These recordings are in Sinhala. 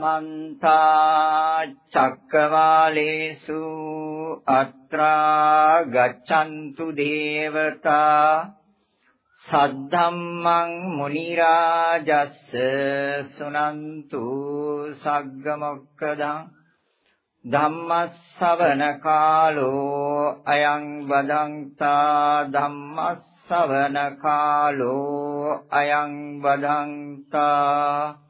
සමන්ත චක්කවාලේසු අත්‍රා ගච්ඡන්තු දේවතා සද්ධම්මං මුනි රාජස්ස සුනන්තු සග්ග මොක්කදං ධම්මස්සවන කාලෝ අයං වදන්තා ධම්මස්සවන කාලෝ අයං වදන්තා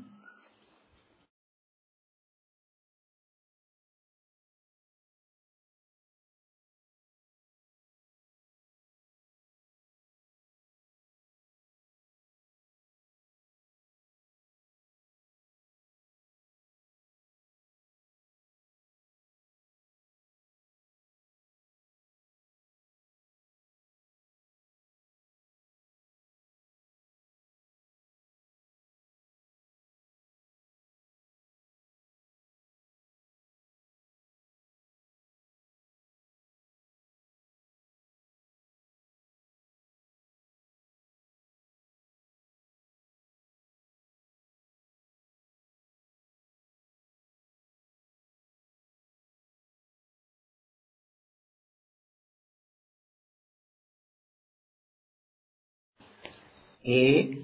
ඒ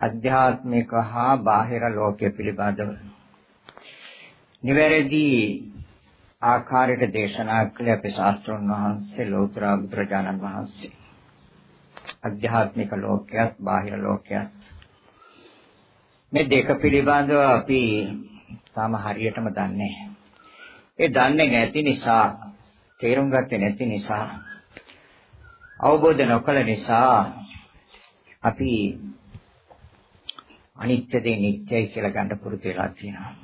අධ්‍යාත්මික හා බාහිර ලෝකය පිළිබඳව. නිවැරදි ආකාරයට දේශනා කළ අපේ ශාස්ත්‍රඥ වහන්සේ ලෝතර බුදුරජාණන් වහන්සේ. අධ්‍යාත්මික ලෝකයක් බාහිර ලෝකයක් මේ දෙක පිළිබඳව අපි තාම හරියටම දන්නේ ඒ දන්නේ නැති නිසා තේරුම් ගත්තේ නැති නිසා අවබෝධ නොකළ නිසා අපි අනිත්‍ය දේ නිට්ටයයි කියලා ගන්න පුරුදු වෙලා තියෙනවා.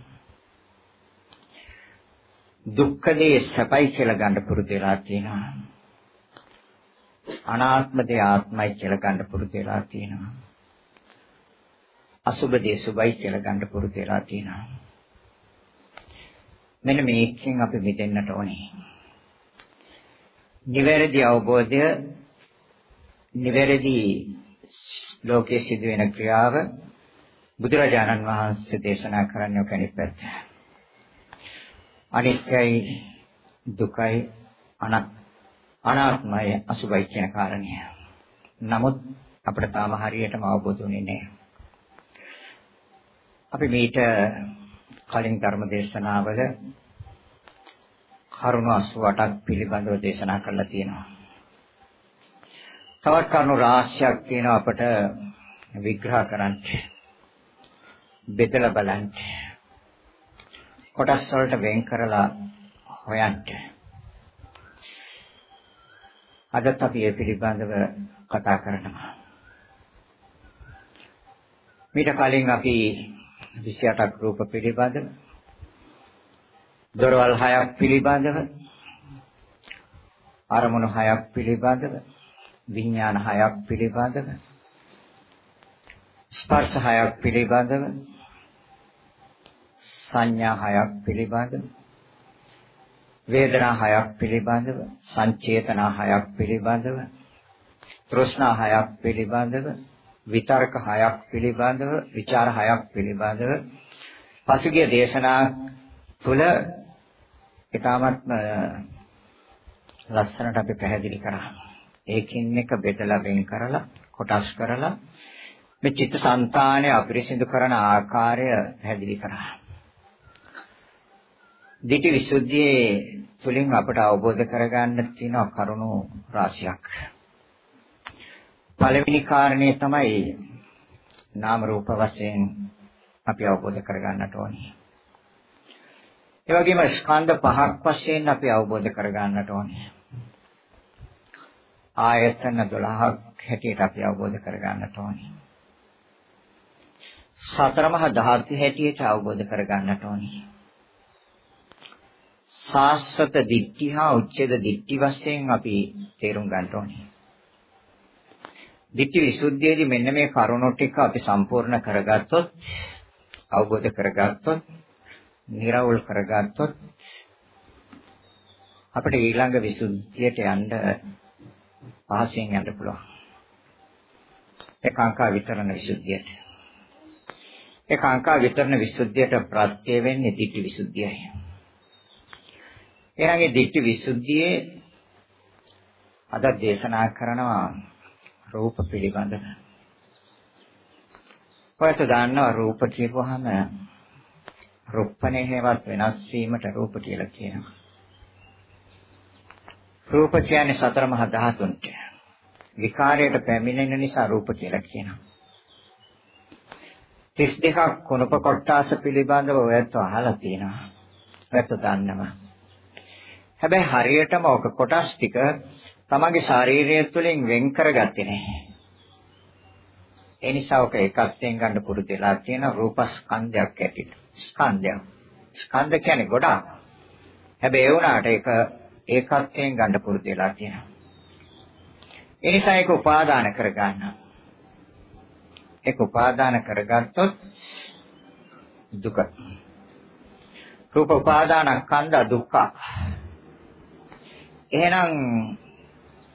දුක්ඛ දේ සැපයි කියලා ගන්න පුරුදු වෙලා තියෙනවා. අනාත්ම දේ ආත්මයි කියලා ගන්න පුරුදු වෙලා තියෙනවා. අසුබ දේ සුබයි කියලා ගන්න පුරුදු වෙලා තියෙනවා. මෙන්න මේකෙන් අපි මිදෙන්නට ඕනේ. නිවැරදි අවබෝධය නිවැරදි ලෝකයේ සිදුවෙන ක්‍රියාව බුදුරජාණන් වහන්සේ දේශනා කරන්නේ ඔක අනිත් පැත්ත. අනිත්‍යයි දුකයි අනාත්මයි අසුබයි කියන කාරණය. නමුත් අපිට තාම හරියටම අවබෝධ වෙන්නේ නැහැ. අපි මේට කලින් ධර්ම දේශනාවල කරුණු 88ක් පිළිබඳව දේශනා කරලා තියෙනවා. තවත් කරුණු රාශියක් තියෙනවා අපට විග්‍රහ කරන්න. බෙදලා බලන්න. කොටස් වලට වෙන් කරලා හොයන්න. අදත් අපි මේ පිළිබඳව කතා කරනවා. මීට කලින් අපි 28ක් රූප පිළිබඳව දොරවල් 6ක් පිළිබඳව අරමුණු 6ක් පිළිබඳව විඥාන හයක් පිළිබඳව ස්පර්ශ හයක් පිළිබඳව සංඥා හයක් පිළිබඳව වේදනා හයක් පිළිබඳව සංචේතනා හයක් පිළිබඳව තෘෂ්ණා හයක් පිළිබඳව විතර්ක හයක් පිළිබඳව විචාර හයක් පිළිබඳව පසුගිය දේශනා තුළ ඊටමත්ම ලස්සනට අපි පැහැදිලි කරා. ඒකින් එක බෙදලා වෙන් කරලා කොටස් කරලා මේ චිත්තසංතානය අපිරිසිදු කරන ආකාරය පැහැදිලි කරා. දිටි විසුද්ධියේ තුලින් අපට අවබෝධ කරගන්න තියෙන කරුණු රාශියක්. පළවෙනි කාරණේ තමයි නාම රූප වශයෙන් අපි අවබෝධ කරගන්නට ඕනේ. ඒ වගේම ස්කන්ධ පහක් වශයෙන් අපි අවබෝධ කරගන්නට ඕනේ. ආයතන 12ක් හැටියට අපි අවබෝධ කරගන්නට ඕනේ. සතර මහා ධාතු හැටියට අවබෝධ කරගන්නට ඕනේ. සාස්වත දිට්ඨි හා උච්ඡේද දිට්ඨි වශයෙන් අපි තේරුම් ගන්න ඕනේ. දිට්ඨි විසුද්ධියේදී මෙන්න මේ කරුණු ටික අපි සම්පූර්ණ කරගත්තොත් අවබෝධ කරගත්තොත් නිර්වුල් කරගත්තොත් අපිට ඊළඟ විසුද්ධියට යන්න පහසෙන් යන්න පුළුවන්. ඒ කාංකා විතරණ විසුද්ධියට. ඒ කාංකා විතරණ විසුද්ධියට ප්‍රත්‍ය වෙන්නේ දිට්ඨි විසුද්ධියයි. එහෙනම් මේ දිට්ඨි විසුද්ධියේ අද දේශනා කරනවා රූප පිළිබඳව. ඔයත් දන්නවා රූප කියපුවාම රුප්පණේ හේවත් වෙනස් වීමට රූප කියලා කියනවා. රූප කියන්නේ සතර මහා ධාතුන්ට. විකාරයට පැමිණෙන නිසා රූප කියලා කියනවා. 32ක් කුණප කොටාස පිළිබඳව ඔයත් අහලා තියෙනවා. ඔයත් දන්නවා. හැබැයි හරියටම ඔක කොටස් ටික තමගේ ශාරීරිය තුළින් වෙන් කරගත්තේ නැහැ. ඒ නිසා ඔක එකත්යෙන් ගන්න පුරුදු වෙලා තියෙන රූපස්කන්ධයක් ඇටිට. ස්කන්ධයක්. ස්කන්ධ කියන්නේ ගොඩාක්. හැබැයි ඒ වුණාට ඒක ඒකත්වයෙන් ගන්න පුරුදු වෙලා තියෙනවා. ඒ නිසා ඒක උපාදාන කරගන්න. ඒක උපාදාන කරගත්තොත් දුක. රූප උපාදාන ස්කන්ධ දුක්ඛ. එහෙනම්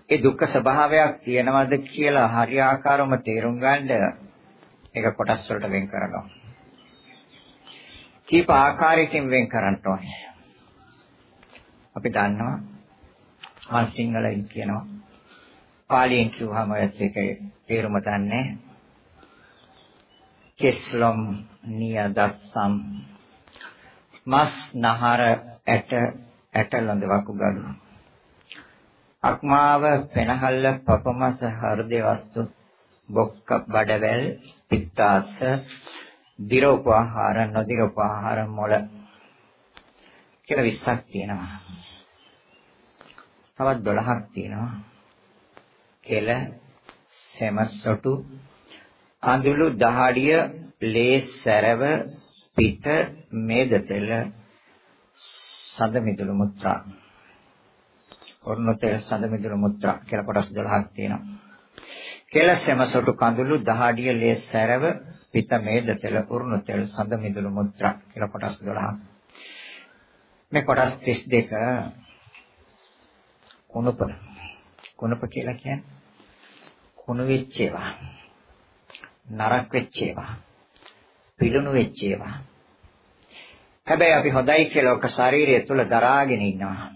ඒ දුක්ඛ ස්වභාවයක් තියෙනවද කියලා හරියාකාරවම තේරුම් ගන්න ඒක කොටස් වලට වෙන් කරනවා. කීප ආකාරයකින් වෙන් කරන්න ඕනේ. අපි දන්නවා. මම සිංහලෙන් කියනවා. පාලියෙන් කිව්වම ඒත් ඒකේ තේරුම දන්නේ. කෙස්ලොම් නියදත්සම් මස් නහර ඇට ඇට ලඳ වකුගඩු. අක්මාව පෙනහල්ල පපමස හෘදේ වස්තු බොක්ක බඩවැල් පිත්තාස දිරෝපආහාර නොදිරෝපආහාර මොළ කියලා 20ක් තියෙනවා. තවත් 12ක් තියෙනවා. කෙල, සෙමසොටු, අඳුළු දහඩිය, ලේ සැරව, පිට, මේද තෙල, සඳ මිදුළු මුත්‍රා. ඔර්ණතේ සඳ මිදුළු මුත්‍රා කියලා කොටස් 12ක් තියෙනවා. කෙල, සෙමසොටු, කඳුළු, දහඩිය, ලේ සැරව, පිත මේද තෙල උරුණු තෙල් සඳ මිදුළු මුත්‍රා කියලා කොටස් 12ක්. මේ කොටස් 32 කුණප කුණප කියලා කියන්නේ කුණු වෙච්ච ඒවා. නරක වෙච්ච ඒවා. පිළුණු වෙච්ච ඒවා. හැබැයි අපි හොඳයි කියලා ඔක ශරීරය තුල දරාගෙන ඉන්නවා.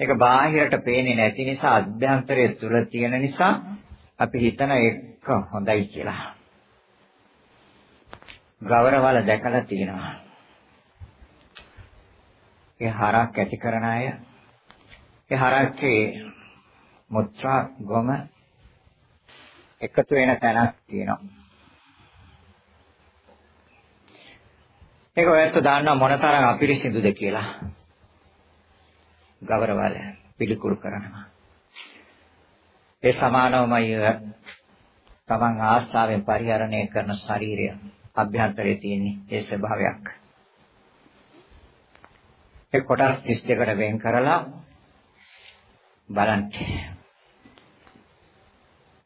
ඒක බාහිරට පේන්නේ නැති නිසා අභ්‍යන්තරය තුල තියෙන නිසා අපි හිතන ඒක හොඳයි කියලා. ගෞරවවල දැකලා තියෙනවා. ඒ හරක් ඇති කරන අය ඒ හරක්ගේ මුත්‍රා ගොම එකතු වෙන තැනක් තියෙනවා. ඒක ඔයත් දන්නවා මොනතරම් අපිරිසිදුද කියලා. ගෞරවවල පිළිකුල් කරනවා. ඒ සමානවමයි තමන් ආස්ථාවෙන් පරිහරණය කරන ශරීරය අභ්‍යන්තරයේ තියෙන ඒ ස්වභාවයක්. ඒ කොටස් 32කට වෙන් කරලා බලන්න.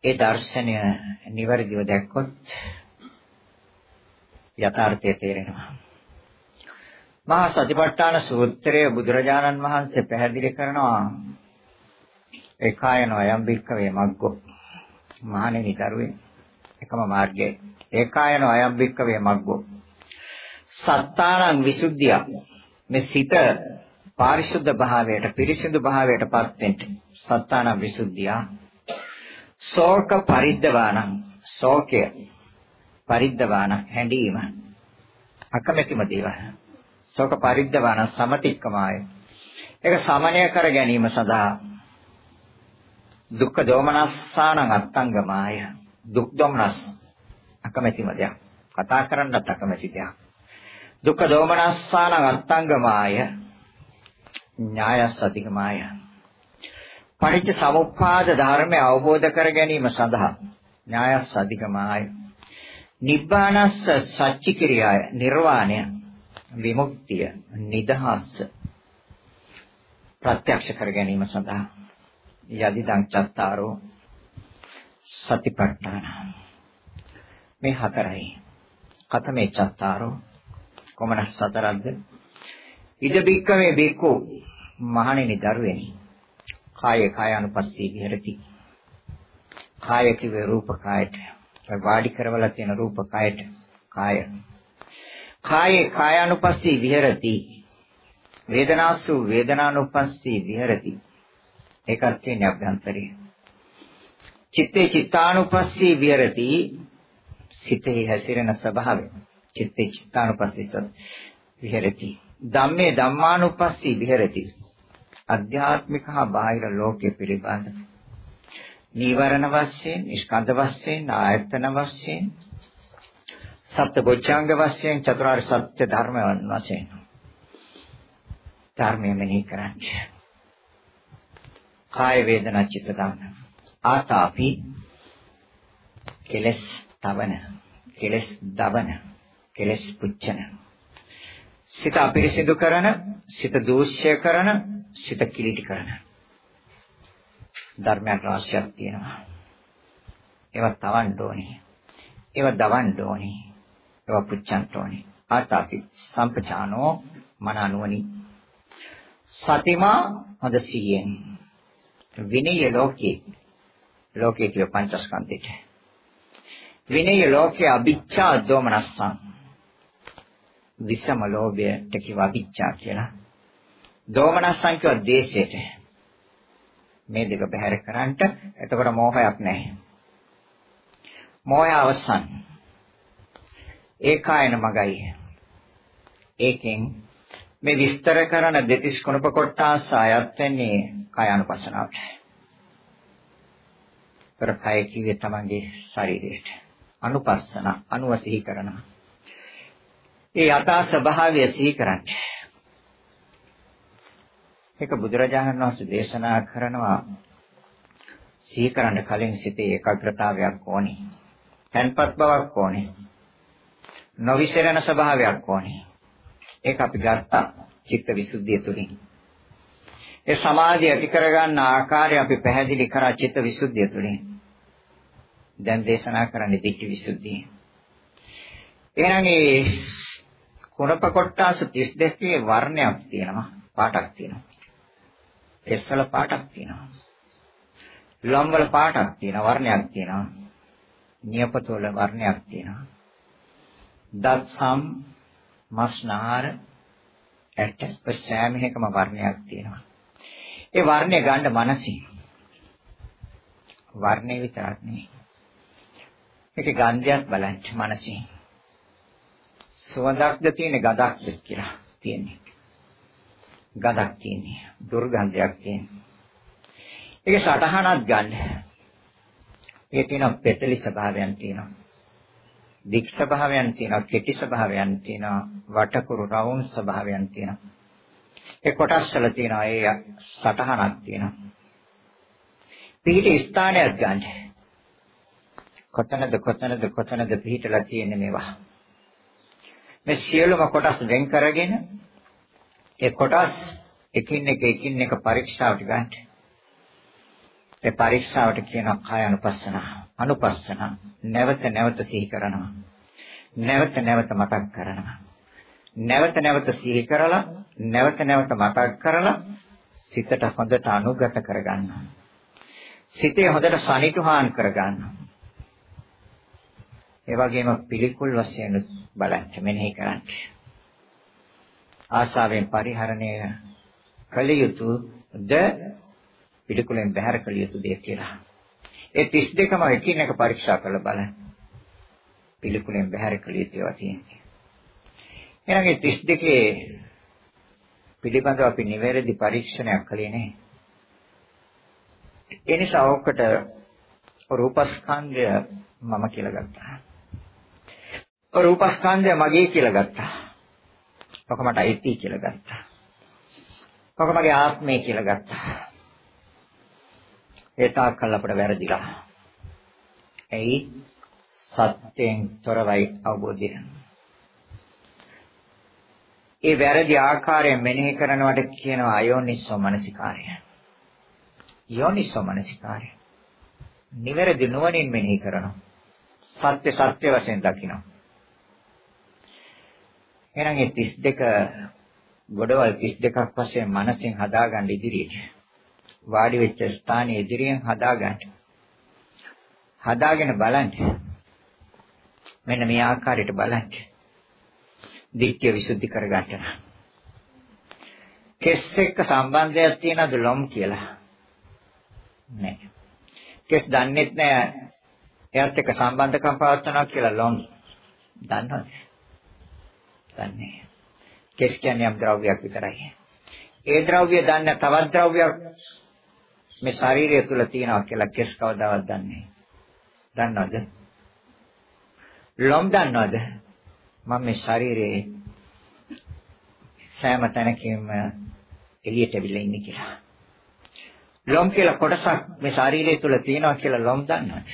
ඒ දර්ශනය નિවර්දිව දැක්කොත් යථාර්ථය තේරෙනවා. මහා සතිපට්ඨාන සූත්‍රයේ බුදුරජාණන් වහන්සේ පැහැදිලි කරනවා. ඒකායන අයම් බික්කවේ මග්ගෝ. මහණෙනි දරුවේ එකම මාර්ගයයි ඒකායන අයම් බික්කවේ මග්ගෝ. සත්තානං විසුද්ධිය මේ සිත පාරිශුද්ධ භාවයට පිරිසිදු භාවයට පත් වෙන්න. සත්තානං විසුද්ධිය. ශෝක පරිද්දවානං. ශෝකය පරිද්දවාන. හැඬීම. අකමැතිම දේවල් ශෝක පරිද්දවාන සමතික්කමාය. ඒක සමනය කර ගැනීම සඳහා දුක්ඛ දෝමනස්සානං අත්තංගමාය දුක් දොම්නස් අකමැතිම දෙයක්. කතා කරන්නත් අකමැති දෙයක්. දුක්ඛ දෝමනස්සාන අත්තංගමාය ඥායස් අධිකමාය. පටිච්ච සමුප්පාද ධර්මය අවබෝධ කර ගැනීම සඳහා ඥායස් අධිකමාය. නිබ්බානස්ස සච්චි ක්‍රියාය නිර්වාණය විමුක්තිය නිදහස් ප්‍රත්‍යක්ෂ කර ගැනීම සඳහා යදිදං චත්තාරෝ සතිපට්ඨාන මේ හතරයි කතමේ චත්තාරෝ කොමන සතරක්ද ඉද බික්කමේ බික්කෝ මහණෙනි දරුවෙනි කාය කායानुපස්සී විහෙරති. කාය කිවේ රූප කායට. වාඩි කරවලා තියෙන රූප කායට කාය. කායේ කායानुපස්සී විහෙරති. වේදනාසු වේදනානුපස්සී විහෙරති. ඒකත් තියෙන අභ්‍යන්තරේ චිත්තේ චිත්තානුපස්සී විහෙරති. සිතේ හැසිරෙන ස්වභාවය. චිත්තේ චිත්තානුපස්සී විහෙරති. ධම්මේ ධම්මානුපස්සී විහෙරති. අධ්‍යාත්මික හා බාහිර ලෝකයේ පිළිබඳ නීවරණ වශයෙන්, ස්කන්ධ වශයෙන්, ආයතන වශයෙන්, සප්තබොච්චංග වශයෙන් චතුරාර්ය සත්‍ය ධර්මයන් වශයෙන් ධර්මය මෙනෙහි කරන්නේ. කාය වේදනා චිත්ත ධම්ම. ආතාපි කෙලස් තවන, කෙලස් දවන, කෙලස් පුච්චන. සිත අපිරිසිදු කරන, සිත දූෂ්‍ය කරන, සිත කිලිටි කරන. ධර්මයක් රාශියක් තියෙනවා. ඒවා තවන්න ඕනේ. ඒවා දවන්න ඕනේ. ඒවා පුච්චන්න ඕනේ. ආතාපි සම්පචානෝ මන අනුවනි සතිමා හොඳ සිහියෙන් විනය ලෝකේ ලෝකේ කිය පංචස්කන්ධෙට විනය ලෝකේ අභිච්ඡා දෝමනස්සං විසම ලෝභයට කිව අභිච්ඡා කියලා දෝමනස්සං කිය දේශයට මේ දෙක බැහැර කරන්නට එතකොට මෝහයක් නැහැ මෝහය අවසන් ඒකායන මගයි ඒකෙන් මේ විස්තර කරන දෙතිස් කුණප කොටස් ආයත් වෙන්නේ කායानुපසනාවට. ତර කය කිව්වේ තමන්ගේ ශරීරයට. අනුපස්සන අනුව සිහි කරනවා. ඒ යථා ස්වභාවය සිහි කරන්නේ. ඒක බුදුරජාණන් වහන්සේ දේශනා කරනවා සිහි කරන්න කලින් සිතේ ඒකාග්‍රතාවයක් ඕනේ. තන්පත් බවක් ඕනේ. නොවිසරණ ස්වභාවයක් ඕනේ. ඒක අපි ගත්තා චිත්ත විසුද්ධිය තුලින්. ඒ සමාධිය ඇති කරගන්න ආකාරය අපි පැහැදිලි කරා චිත්ත විසුද්ධිය තුලින්. දැන් දේශනා කරන්නේ දිට්ඨි විසුද්ධිය. එහෙනම් ඒ කුණප කොට්ටාස 32 වර්ණයක් තියෙනවා පාටක් තියෙනවා. එස්වල පාටක් තියෙනවා. ලම්වල පාටක් තියෙනවා වර්ණයක් තියෙනවා. නියපතවල වර්ණයක් තියෙනවා. දත් සම් මස්නාර ඇට සෑම එකම වර්ණයක් තියෙනවා. ඒ වර්ණය ගන්න මනසින්. වර්ණය විතරක් නෙවෙයි. ඒකේ ගන්ධයත් බලන්න මනසින්. සුවඳක්ද තියෙන්නේ ගඳක්ද කියලා තියෙන්නේ. ගඳක් තියෙන්නේ. දුර්ගන්ධයක් තියෙන්නේ. ඒක සටහනක් ගන්න. ඒ තියෙන පෙතලි ස්වභාවයන් තියෙනවා. දික් ස්වභාවයන් තියෙනවා, කෙටි ස්වභාවයන් තියෙනවා, වටකුරු රවුම් ස්වභාවයන් තියෙනවා. ඒ කොටස් වල තියෙනවා ඒ සටහනක් තියෙනවා. පිහිටි ස්ථානයක් ගන්න. කොතනද කොතනද කොතනද පිහිටලා තියෙන්නේ මේවා. මේ සියලුම කොටස් වෙන් කරගෙන ඒ කොටස් එකින් එක එකින් එක පරීක්ෂාවට ගන්න. ඒ පරීක්ෂාවට කියනවා කාය අනුපස්සන. අනුපස්සන නැවත නැවත සිහි කරනවා. නැවත නැවත මතක් කරනවා. නැවත නැවත සිහි කරලා නැවත නැවත මතක් කරලා සිතට හොඳට අනුගත කරගන්නවා. සිතේ හොඳට සනිටුහාන් කරගන්නවා. ඒ වගේම පිළිකුල් වශයෙන් බලන්න මෙනෙහි කරන්න. ආශාවෙන් පරිහරණය කළ යුතුද පිළිකුලෙන් බැහැර කළ යුතු දෙය කියලා. ඒ 32ම එකින් එක පරීක්ෂා කරලා බලන්න. පිළිකුලෙන් බැහැර කළ යුතු ඒවා තියෙනවා. එහෙනම් මේ 32 පිළිබඳව අපි නිවැරදි පරීක්ෂණයක් කළේ නැහැ. ඒ නිසා ඔකට රූපස්කන්ධය මම කියලා ගත්තා. රූපස්කන්ධය මගේ කියලා ගත්තා. ඔක මට අයිති කියලා ගත්තා. ඔක මගේ ආත්මය කියලා ගත්තා. ඒ තාක්කල් අපට වැරදිලා. එයි සත්‍යයෙන් තොරවයි අවබෝධය. ඒ වැරදි ආකාරයෙන් මෙනෙහි කරනවට කියනවා අයෝනිස්සෝ මනසිකාරය. යෝනිස්සෝ මනසිකාරය. නිවැරදි නුවණින් මෙනෙහි කරනවා. සත්‍ය සත්‍ය වශයෙන් දකිනවා. එහෙනම් මේ 32 ගොඩවල් 32ක් වශයෙන් මනසෙන් හදාගන්න ඉදිරියට වාඩි වෙච්ච ස්ථානයේ ඉදිරියෙන් හදාගන්න. හදාගෙන බලන්න. මෙන්න මේ ආකාරයට බලන්න. දිට්ඨිය විසුද්ධි කරගන්න. කෙස් එක්ක සම්බන්ධයක් තියනද ලොම් කියලා? නැහැ. කෙස් දන්නෙත් නැහැ. එයාත් එක්ක සම්බන්ධකම් පවත්වනවා කියලා ලොම් දන්නවද? දන්නේ. කෙස් කියන්නේ යම් ද්‍රව්‍යයක් විතරයි. ඒ ද්‍රව්‍ය දන්න තවත් ද්‍රව්‍යයක් මේ ශරීරය තුල තියෙනවා කියලා කෙස් කවදාවත් දන්නේ දන්නවද? ලොම් දන්නවද? මම මේ ශරීරයේ සෑම තැනකින්ම එළියට අවිලා ඉන්නේ කියලා. ලොම් කියලා කොටසක් මේ ශරීරය තුල තියෙනවා කියලා ලොම් දන්නවද?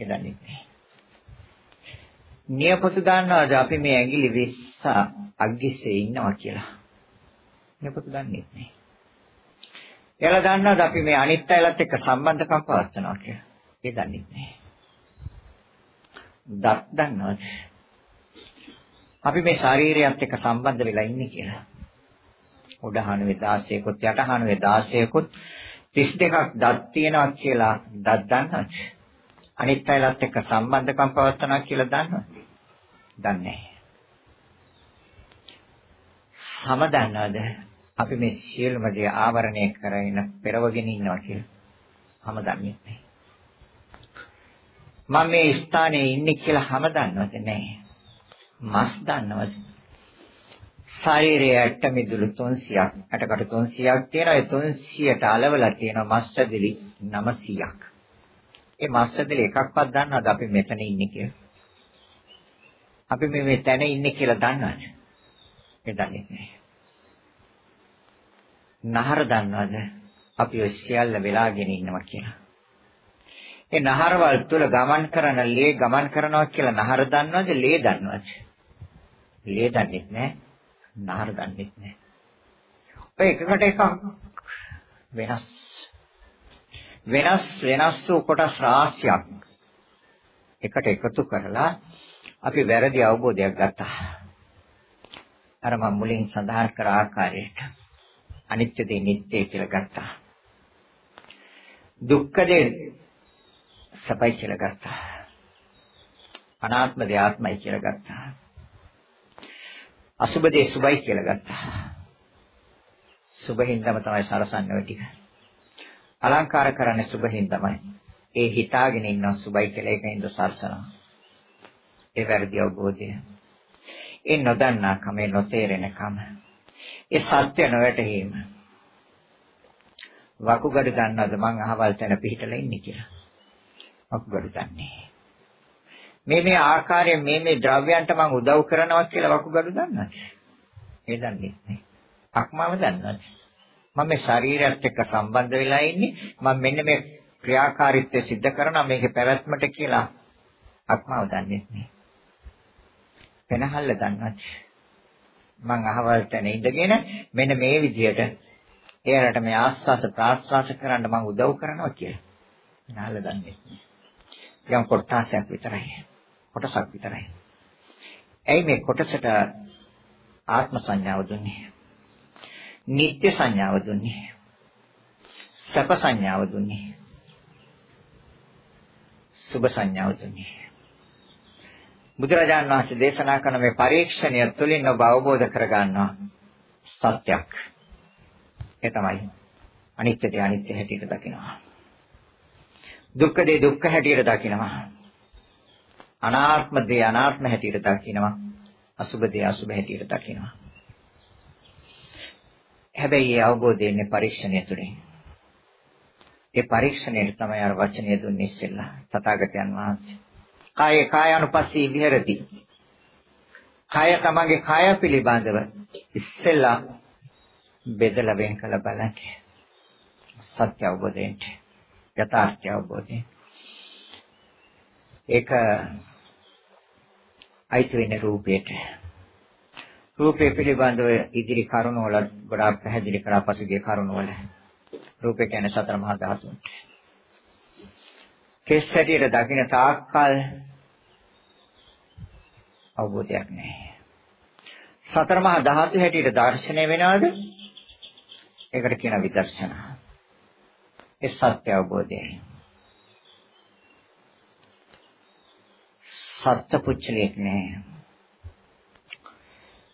ඒ දන්නේ නැහැ. නියපොතු දන්නවද අපි මේ ඇඟිලි 20 අග්ගිස්සේ ඉන්නවා කියලා? නියපොතු දන්නේ නැහැ. එයාලා දන්නවද අපි මේ අනිත් අයලත් එක්ක සම්බන්ධකම් පවත්වනවා කියලා? ඒ දන්නේ නැහැ. දත් දන්නවද? අපි මේ ශරීරයත් එක්ක සම්බන්ධ වෙලා ඉන්නේ කියලා. උඩහානුවේ 16කුත් යටහානුවේ 16කුත් 32ක් දත් තියෙනවා කියලා දත් දන්නවද? අනිත් අයලත් එක්ක සම්බන්ධකම් පවත්වනවා කියලා දන්නවද? දන්නේ නැහැ. සම දන්නවද? අපි මේ සියලුම දේ ආවරණය කරගෙන පෙරවගෙන ඉන්නවා කියලා. හැම දන්නේ නැහැ. මම මේ ස්ථානයේ ඉන්නේ කියලා හැම දන්නවද නැහැ. මස් දන්නවද? ශරීරයට මිදුළු 300ක් අටකට 300ක් තියෙනවා ඒ 300ට අලවලා තියෙනවා මස්තදිලි 900ක්. ඒ මස්තදිලි එකක්වත් දන්නවද අපි මෙතන ඉන්නේ කියලා? අපි මේ මේ තැන ඉන්නේ කියලා දන්නවද? ඒ දන්නේ නැහැ. නහර දන්නවද? අපි ඔය සියල්ල වෙලාගෙන ඉන්නවා කියලා. ඒ නහරවල් තුල ගමන් කරන ලේ ගමන් කරනවා කියලා නහර දන්නවද? ලේ දන්නවද? ලේ දන්නේ නැහැ. නහර දන්නේ නැහැ. ඔය එකකට එකක් වෙනස් වෙනස් වෙනස් වූ කොටස් රාශියක් එකට එකතු කරලා අපි වැරදි අවබෝධයක් ගත්තා. අර මම මුලින් සඳහන් කර ආකාරයට අනිත්‍ය දේ නිට්ටය කියලා ගත්තා. දුක්ඛ දේ සපයි කියලා ගත්තා. අනාත්ම දේ ආත්මයි කියලා ගත්තා. අසුබ දේ සුබයි කියලා ගත්තා. සුබහින්දම තමයි සරසන්නේ ඔය ටික. අලංකාර කරන්නේ සුබහින්දමයි. ඒ හිතාගෙන ඉන්න සුබයි කියලා එකකින්ද සරසනවා. ඒ වැරදි අවබෝධය. ඒ නොදන්නා කම, නොතේරෙන කම. ඒ සත්‍ය නොවැටහීම. වකුගඩු දන්නවද මං අහවල් තැන පිහිටලා ඉන්නේ කියලා? වකුගඩු දන්නේ. මේ මේ ආකාරයෙන් මේ මේ ද්‍රව්‍යයන්ට මං උදව් කරනවා කියලා වකුගඩු දන්නවද? ඒ දන්නේ නැහැ. අක්මාව දන්නවද? මම මේ ශරීරයත් එක්ක සම්බන්ධ වෙලා ඉන්නේ. මම මෙන්න මේ ක්‍රියාකාරීත්වය සිද්ධ කරනවා මේකේ පැවැත්මට කියලා අක්මාව දන්නේ නැහැ. වෙනහල්ල දන්නවද? මං අහවල් තැන ඉඳගෙන මෙන්න මේ විදියට එයාලට මේ ආස්වාස ප්‍රාස්වාස කරන්න මං උදව් කරනවා කියලා. නාල දන්නේ යම් කොටසක් විතරයි. කොටසක් විතරයි. ඇයි මේ කොටසට ආත්ම සංඥාව දුන්නේ? නිත්‍ය සංඥාව දුන්නේ. සැප සංඥාව දුන්නේ. සුභ සංඥාව දුන්නේ. බුදුරජාණන් වහන්සේ දේශනා කරන මේ පරීක්ෂණය තුළින් ඔබ අවබෝධ කරගන්නවා සත්‍යක්. ඒ තමයි අනිත්‍ය දේ අනිත්‍ය හැටියට දකිනවා. දුක්ඛ දේ දුක්ඛ හැටියට දකිනවා. අනාත්ම දේ අනාත්ම හැටියට දකිනවා. අසුභ දේ අසුභ හැටියට දකිනවා. හැබැයි ඒ අවබෝධය එන්නේ පරීක්ෂණය තුළින්. ඒ පරීක්ෂණයට තමයි අර වචනය දුන්නේ ඉස්සෙල්ලා තථාගතයන් වහන්සේ. කායේ කායानुපස්සී විහෙරති. කය තමගේ කය පිළිබඳව ඉස්සෙල්ලා බෙදලා වෙන් කළ බලන්න. සත්‍ය අවබෝධයෙන් යථාර්ථය අවබෝධයෙන් ඒක අයිති වෙන රූපයට රූපේ පිළිබඳව ඉදිරි කරුණු වල ගොඩාක් පැහැදිලි කරා පසුගිය කරුණු වල රූපේ කියන්නේ සතර මහා ධාතුන්. කෙස් හැටියට දකින්න තාක්කල් අවබෝධයක් නැහැ. සතර මහා ධාතු හැටියට දර්ශනය වෙනවද? ඒකට කියන විදර්ශනා. ඒ සත්‍ය අවබෝධයයි. සත්‍ය පුච්චලයක් නැහැ.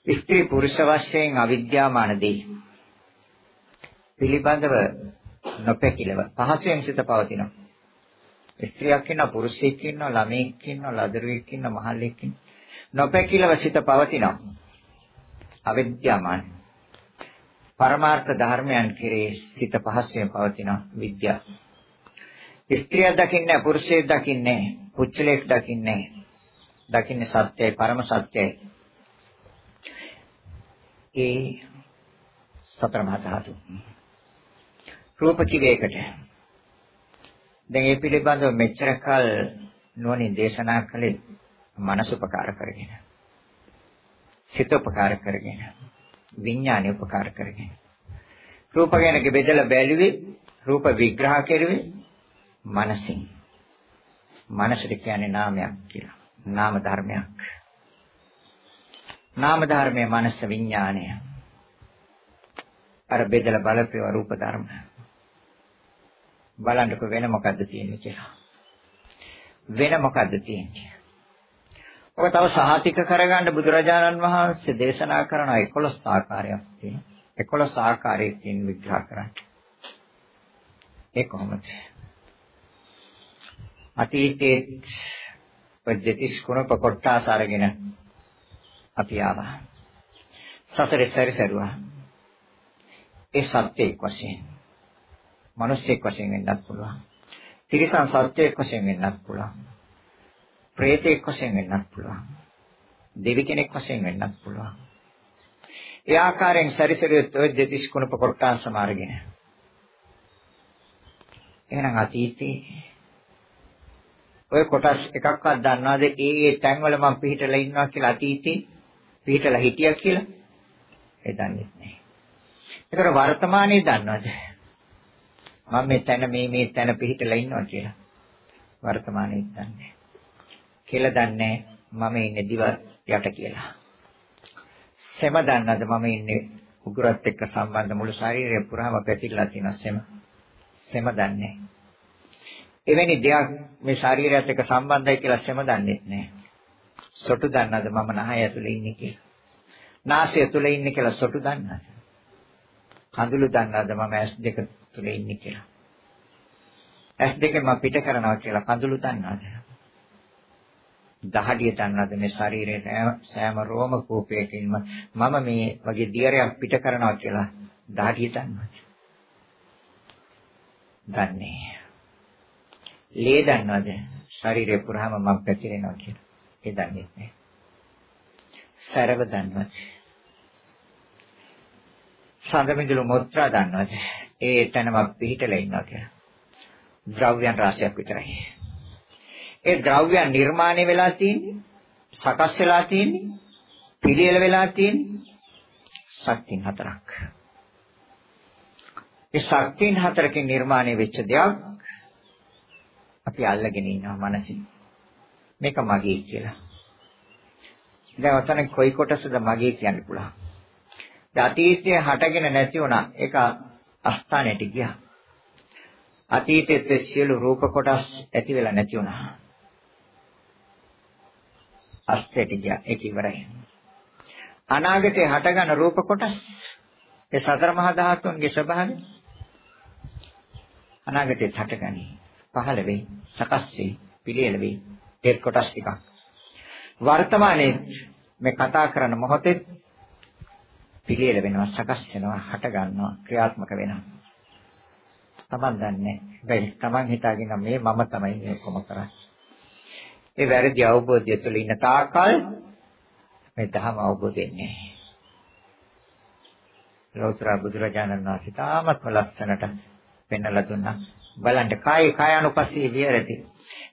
ස්ත්‍රී පුරුෂ වශයෙන් අවිද්‍යාමාන දේ පිළිබඳව නොපැකිලව පහසෙන් සිත පවතිනවා. ස්ත්‍රියක් ඉන්නවා පුරුෂයෙක් ඉන්නවා ළමයෙක් ඉන්නවා ලදරුවෙක් ඉන්නවා මහල්ලෙක් ඉන්නවා නොපැකිලව සිත පවතිනවා. අවිද්‍යාමාන පරමාර්ථ ධර්මයන් කෙරේ සිත පහසෙන් පවතින විද්‍යාව. ස්ත්‍රියක් දකින්නේ පුරුෂයෙක් දකින්නේ පුච්චලයක් දකින්නේ දකින්නේ සත්‍යයි පරම සත්‍යයි. ඒ සතර මහා ධාතු. රූප කිවේකට. දැන් මේ පිළිබඳව මෙච්චර කල් නුවණින් දේශනා කළේ මනස උපකාර කරගෙන. සිත උපකාර කරගෙන. විඥානය උපකාර කරගෙන. රූප ගැන බෙදලා බැලුවේ රූප විග්‍රහ කෙරුවේ මනසින්. මනසට කියන්නේ නාමයක් කියලා. නාම ධර්මයක්. නාම ධර්මයේ මනස විඥානය. අර බෙදලා බලපේව රූප ධර්ම. බලන්නකො වෙන මොකද්ද තියෙන්නේ කියලා. වෙන මොකද්ද තියෙන්නේ? ඔක තව සහතික කරගන්න බුදුරජාණන් වහන්සේ දේශනා කරන 11 ආකාරයක් තියෙනවා. 11 ආකාරයකින් විග්‍රහ කරන්න. ඒ කොහොමද? අතීතයේ පද්‍යතිස් කුණ පකොට්ටාස අරගෙන අපි ආවා. සතරේ සැරිසරුවා. ඒ සත්‍යයක් වශයෙන්. මිනිස්සෙක් වශයෙන් වෙන්නත් පුළුවන්. තිරිසන් සත්‍යයක් වශයෙන් වෙන්නත් පුළුවන්. ප්‍රේතෙක් වශයෙන් වෙන්නත් පුළුවන්. දෙවි කෙනෙක් වශයෙන් වෙන්නත් පුළුවන්. ඒ ආකාරයෙන් සැරිසරියොත් ඔය දෙතිස් කුණප කොටාන් සමාරගෙන. එහෙනම් අතීතේ ඔය කොටස් එකක්වත් දන්නවද ඒ ඒ තැන්වල මම පිහිටලා ඉන්නවා කියලා අතීතේ පිහිටලා හිටියා කියලා? ඒ දන්නේ නැහැ. ඒතර වර්තමානයේ දන්නවද? මම මේ තැන මේ මේ තැන පිහිටලා ඉන්නවා කියලා. වර්තමානයේ දන්නේ. කියලා දන්නේ මම ඉන්නේ දිව යට කියලා. සෙම දන්නද මම ඉන්නේ උගුරත් එක්ක සම්බන්ධ මුළු ශරීරය පුරාම පැතිරලා තියෙන සෙම. සෙම දන්නේ. එවැනි දෙයක් මේ ශරීරයත් එක්ක සම්බන්ධයි කියලා සෙම දන්නේ නැහැ. සොටු දන්නද මම නහය ඇතුලේ ඉන්නේ කියලා. නාසය ඇතුලේ ඉන්නේ කියලා සොටු දන්නද? කඳුළු දන්නද මම ඇස් දෙක තුලේ ඉන්නේ කියලා. ඇස් දෙකෙන් මම පිට කරනවා කියලා කඳුළු දන්නද? දහඩිය දන්නවද මේ ශරීරයේ සෑම රෝම කූපයකින්ම මම මේ වගේ දියරයක් පිට කරනවා කියලා දහඩිය දන්නවද? දන්නේ. ලේ දන්නවද? ශරීරය පුරාම මම පැතිරෙනවා කියලා. ඒ දන්නේ නැහැ. සරව දන්නවද? සංගමිදුළු මුත්‍රා දන්නවද? ඒ තැනම පිහිටලා ඉන්නවා කියලා. ද්‍රව්‍යයන් රාශියක් විතරයි. ඒ ද්‍රව්‍යයන් නිර්මාණය වෙලා තියෙන්නේ සකස් වෙලා තියෙන්නේ පිළියෙල වෙලා තියෙන්නේ ශක්තින් හතරක්. ඒ ශක්තින් හතරකින් නිර්මාණය වෙච්ච දෙයක් අපි අල්ලගෙන ඉන්නවා මනසින්. මේක මගේ කියලා. දැන් ඔතන කොයි කොටසද මගේ කියන්න පුළුවන්. දැන් අතීතයේ හටගෙන නැති වුණා. ඒක අස්ථානයට ගියා. අතීතයේ සියලු රූප කොටස් ඇති වෙලා නැති වුණා. අස්තයට ගියා. ඒක ඉවරයි. අනාගතේ හටගන්න රූප කොටස් ඒ සතර මහා ධාතුන්ගේ ස්වභාවය අනාගතේ හටගනි. පහළ වෙයි, සකස් වෙයි, පිළියෙල වෙයි. ඒ කොටස් ටිකක්. වර්තමානයේ මේ කතා කරන මොහොතේ පිළියෙල වෙනවා, සකස් වෙනවා, හට ගන්නවා, ක්‍රියාත්මක වෙනවා. තමන් දන්නේ. හැබැයි තමන් හිතාගෙන මේ මම තමයි මේ කොම කරන්නේ. ඒ වැරදි අවබෝධය තුළ ඉන්න තාකල් මේ ධර්ම අවබෝධ වෙන්නේ. ලෝතර බුදුරජාණන් වහන්සේ තාමත්ම ලස්සනට පෙන්වලා දුන්නා. බලන්න කායේ කායानुපස්සී විහෙරති.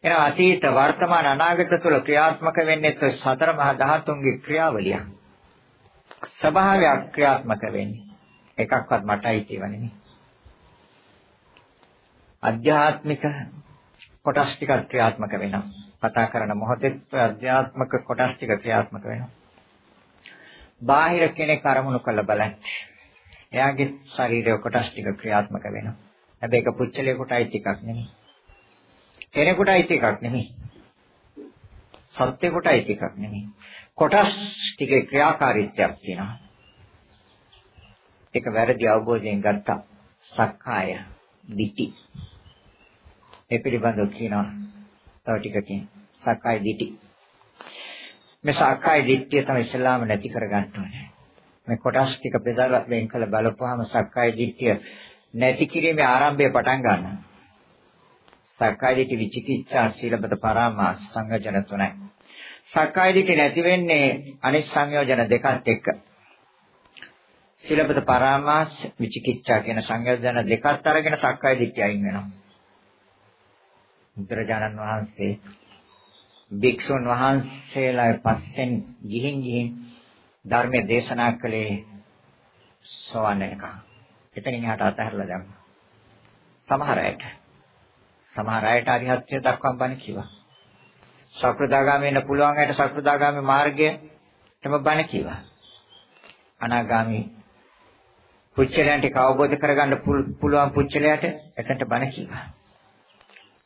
එන අතීත වර්තමාන අනාගත තුල ක්‍රියාත්මක වෙන්නේ සතර මහා ධාතුන්ගේ ක්‍රියාවලිය. ස්වභාවයක් ක්‍රියාත්මක වෙන්නේ. එකක්වත් මටයි කියවන්නේ. අධ්‍යාත්මික කොටස් ටික ක්‍රියාත්මක වෙනවා. කතා කරන මොහොතේ අධ්‍යාත්මික කොටස් ටික ක්‍රියාත්මක වෙනවා. බාහිර කෙනෙක් අරමුණු කළ බලන්න. එයාගේ ශරීරය කොටස් ටික ක්‍රියාත්මක වෙනවා. හැබැයි ඒක පුච්චලයකටයි ටිකක් නෙමෙයි. කෙනෙකුටයි ටිකක් නෙමෙයි. සත්‍යයකටයි ටිකක් නෙමෙයි. කොටස් ටිකේ ක්‍රියාකාරීත්වයක් තියෙනවා. ඒක වැරදි අවබෝධයෙන් ගත්තා. සක්කාය දිටි. ඒ පිළිබඳව කියනවා තව ටිකකින් සක්කාය දිටි. මේ සක්කාය දිට්ඨිය තමයි ඉස්ලාම නැති කරගන්න ඕනේ. මේ කොටස් ටික බෙදලා වෙන් කළ බලපුවාම සක්කාය දිට්ඨිය නැති කිරීමේ ආරම්භය පටන් ගන්නවා. සක්කාය දිට්ඨි විචිකිච්ඡා සීලබද පරාමාස සංයෝජන තුනයි. සක්කාය දිට්ඨි නැති වෙන්නේ අනිත් සංයෝජන දෙකත් එක්ක. සීලබද පරාමාස විචිකිච්ඡා කියන සංයෝජන දෙකත් අරගෙන සක්කාය දිට්ඨිය අයින් වෙනවා. බුදුරජාණන් වහන්සේ භික්ෂුන් වහන්සේලා පස්සෙන් ගිහින් ගිහින් ධර්මයේ දේශනා කළේ සෝවන් වෙනකම්. එතනින් එහාට අතහැරලා දැම්මා. සමහර අයට සමහර අයට අරිහත්ත්වයට දක්වා බණ කිව්වා. සක්‍රදාගාමී වෙන්න පුළුවන් අයට සක්‍රදාගාමී මාර්ගයටම බණ කිව්වා. අනාගාමී පුච්චලයන්ට අවබෝධ කරගන්න පුළුවන් පුච්චලයට එතනට බණ කිව්වා.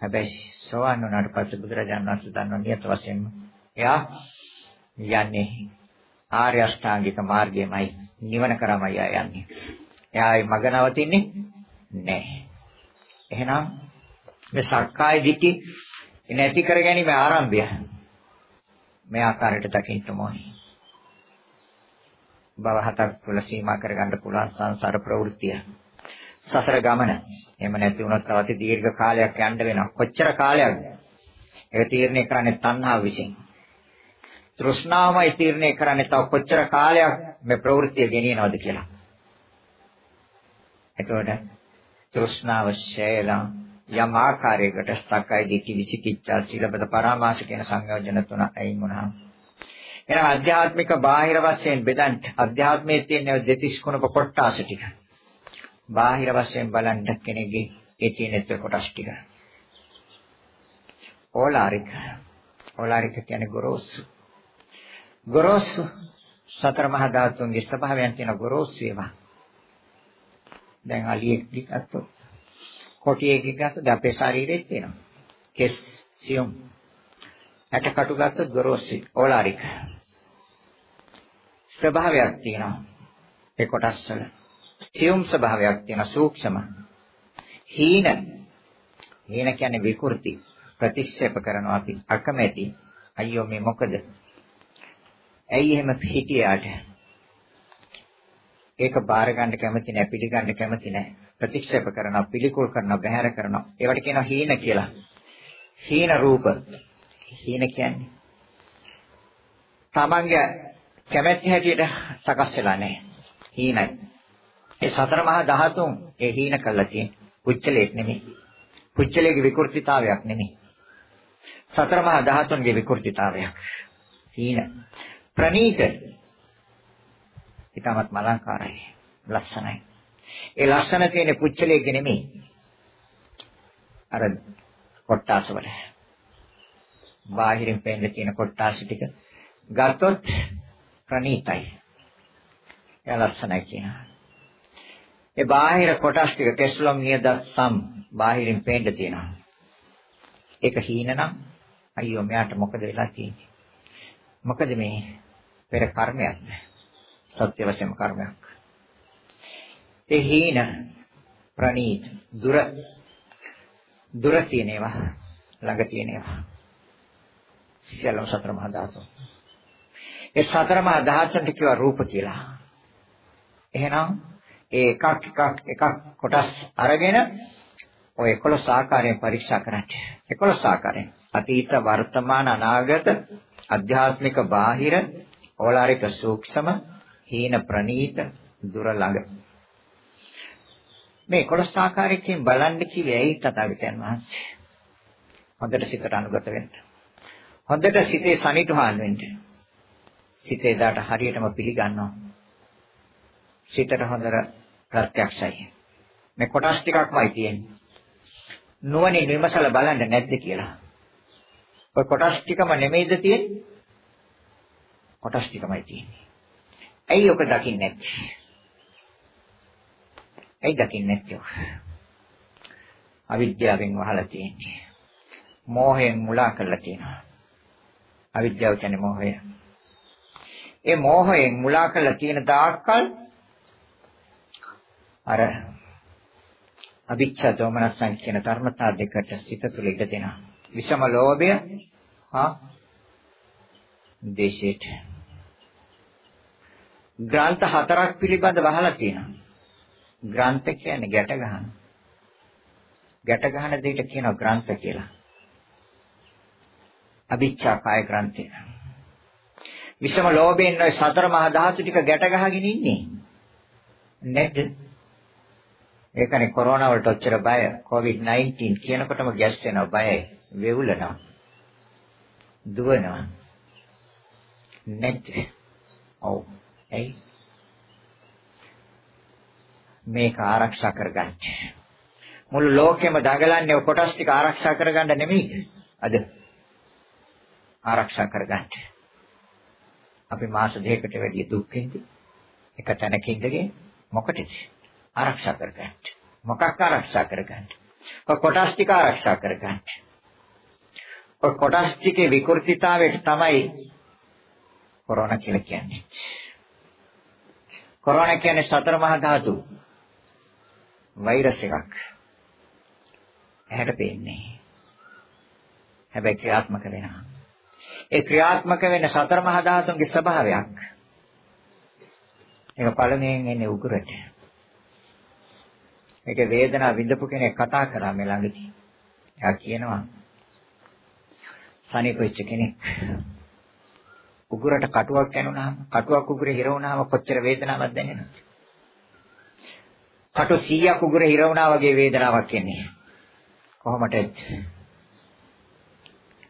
හැබැයි සෝවන් වුණාට පස්සේ බුදුරජාණන් වහන්සේ දන්නවා නියත වශයෙන්ම එයා යන්නේ ආර්ය අෂ්ටාංගික මාර්ගයමයි නිවන කරමයි යන්නේ. එයායි මග නවතින්නේ නැහැ. එහෙනම් මේ සක්කාය දිට්ඨි නැති කර ගැනීම ආරම්භය. මේ ආකාරයට දකින්න ඕනේ. භව හතක් තුළ සීමා කරගන්න පුළුවන් සංසාර ප්‍රවෘත්තිය. සසර ගමන. එහෙම නැති වුණොත් තවත් දීර්ඝ කාලයක් යන්න වෙනවා. කොච්චර කාලයක්ද? ඒක තීරණය කරන්නේ තණ්හාව විසින්. තෘෂ්ණාවමයි තීරණය කරන්නේ තව කොච්චර කාලයක් මේ ප්‍රවෘත්තිය ගෙනියනවද කියලා. එතකොට තෘෂ්ණාව ශේලා යම් ආකාරයකට සක්කාය දිට්ඨි විචිකිච්ඡා සීලබද පරාමාස කියන සංයෝජන තුන අයින් වුණා. එහෙනම් ආධ්‍යාත්මික බාහිර වශයෙන් බෙදන්න අධ්‍යාත්මයේ තියෙන දෙතිස් කුණප කොටාස ටික. බාහිර වශයෙන් බලන්න කෙනෙක්ගේ ඒ තියෙන එක කොටස් ටික. ඕලාරික. ඕලාරික කියන්නේ ගොරෝසු. ගොරෝසු සතර මහා ධාතුන්ගේ ස්වභාවයන් තියෙන ගොරෝසු ඒවා. දැන් අලියෙක් ගත්තොත් කොටියෙක් ගත්තොත් අපේ ශරීරෙත් තියෙනවා. කෙස් සියුම්. ඇට කටු ගත්තොත් ගොරෝසු ඕලාරික. ස්වභාවයක් තියෙනවා. ඒ කොටස් වල. සියුම් ස්වභාවයක් තියෙන සූක්ෂම හීන හීන කියන්නේ විකෘති ප්‍රතික්ෂේප කරනවා අපි අකමැති අයියෝ මේ මොකද ඇයි එහෙම හිටියාට ඒක බාර ගන්න කැමති නැහැ පිළිගන්න කැමති නැහැ ප්‍රතික්ෂේප කරනවා පිළිකුල් කරනවා බැහැර කරනවා ඒවට කියනවා හීන කියලා හීන රූප හීන කියන්නේ තමන්ගේ කැමැති හැටියට සකස් වෙලා නැහැ හීනයි ඒ සතර මහා ධාතුන් ඒ හීන කළා තියෙන පුච්චලයක් නෙමෙයි. පුච්චලයේ විකෘතිතාවයක් නෙමෙයි. සතර මහා ධාතුන්ගේ විකෘතිතාවයක්. හීන. ප්‍රනීත. ඊටමත් මලංකාරයි. ලස්සනයි. ඒ ලස්සන තියෙන පුච්චලයක නෙමෙයි. අර කොට්ටාස වල. බාහිරින් පෙන්න තියෙන කොට්ටාස ටික ගත්තොත් ප්‍රනීතයි. එයා ලස්සනයි කියනවා. ඒ බාහිර කොටස් ටික කෙස්ලොම් නියද සම් බාහිරින් පේන්න තියෙනවා. ඒක හීනනම් අයියෝ මෙයාට මොකද වෙලා තියෙන්නේ? මොකද මේ පෙර කර්මයක් සත්‍ය වශයෙන්ම කර්මයක්. ඒ හීන ප්‍රණීත දුර දුර තියෙනවා ළඟ තියෙනවා. සියලුම සතර මහා ධාතු. ඒ සතර මහා ධාතුන්ට කියව රූප කියලා. එහෙනම් ඒ එකක් එකක් එකක් කොටස් අරගෙන ඔය 11 ආකාරයෙන් පරීක්ෂා කරන්න. 11 ආකාරයෙන් අතීත වර්තමාන අනාගත අධ්‍යාත්මික බාහිර ඕලාරික සූක්ෂම හීන ප්‍රනීත දුර ළඟ මේ කොටස් ආකාරයෙන් බලන්න කිව්වේ ඇයි තථාගතයන් වහන්සේ? හොඳට සිතට අනුගත වෙන්න. හොඳට සිතේ සනිටුහන් වෙන්න. සිතේ දාට හරියටම පිළිගන්නවා. සිතට හොඳට ප්‍රත්‍යක්ෂයි මේ කොටස් ටිකක්මයි තියෙන්නේ. නුවණින් විමසලා බලන්න නැද්ද කියලා. ඔය කොටස් ටිකම නෙමෙයිද තියෙන්නේ? කොටස් ටිකමයි තියෙන්නේ. ඇයි ඔක දකින්නේ නැත්තේ? ඇයි දකින්නේ නැත්තේ? අවිද්‍යාවෙන් වහලා තියෙන්නේ. මෝහයෙන් මුලා කරලා තියෙනවා. අවිද්‍යාව කියන්නේ මෝහය. ඒ මෝහයෙන් මුලා කරලා තියෙන තාක්කල් අර අවිච්ඡා දෝමනසං කියන ධර්මතා දෙකට සිත තුළ ඉඩ දෙනවා. විෂම ලෝභය හා දේශයට ග්‍රන්ථ හතරක් පිළිබඳව අහලා තියෙනවා. ග්‍රන්ථ කියන්නේ ගැට ගන්න. ගැට ගන්න දෙයට කියනවා ග්‍රන්ථ කියලා. අභිච්ඡා කාය ග්‍රන්ථය. විෂම ලෝභයෙන් ඔය සතර මහා ධාතු ටික ගැට ගහගෙන ඉන්නේ. නැද්ද? ඒකනේ කොරෝනා වලට ඔච්චර බය. COVID-19 කියනකොටම ගැස් වෙනවා බයයි. වෙවුලනවා. දුවනවා. නැද්ද? ඔව්. ඇයි? මේක ආරක්ෂා කරගන්න. මුළු ලෝකෙම දඟලන්නේ කොටස් ටික ආරක්ෂා කරගන්න නෙමෙයි. අද ආරක්ෂා කරගන්න. අපි මාස දෙකකට වැඩි දුක් විඳි. එක තැනක ඉඳගෙන මොකටද? ආරක්ෂා කරගන්න. මොකක් ආරක්ෂා කරගන්න? ඔය කොටස් ටික ආරක්ෂා කරගන්න. ඔය කොටස් ටිකේ විකෘතිතාවයට තමයි කොරෝනා කියලා කියන්නේ. කොරෝනා කියන්නේ සතර මහා ධාතු. වෛරස් එකක්. ඇහැට පේන්නේ. හැබැයි ක්‍රියාත්මක වෙනවා. ඒ ක්‍රියාත්මක වෙන සතර මහා ධාතුන්ගේ ස්වභාවයක්. ඒක පළමුවෙන් එන්නේ උගුරට. ඒක වේදනාව විඳපු කෙනෙක් කතා කරා මේ ළඟදී. එයා කියනවා සනීපෙච්ච කෙනෙක් උගුරට කටුවක් ඇනුණාම කටුවක් උගුරේ හිර වුණාම කොච්චර වේදනාවක් දැනෙනවද? කටු 100ක් උගුරේ හිර වුණා වගේ වේදනාවක් එන්නේ. කොහොමද?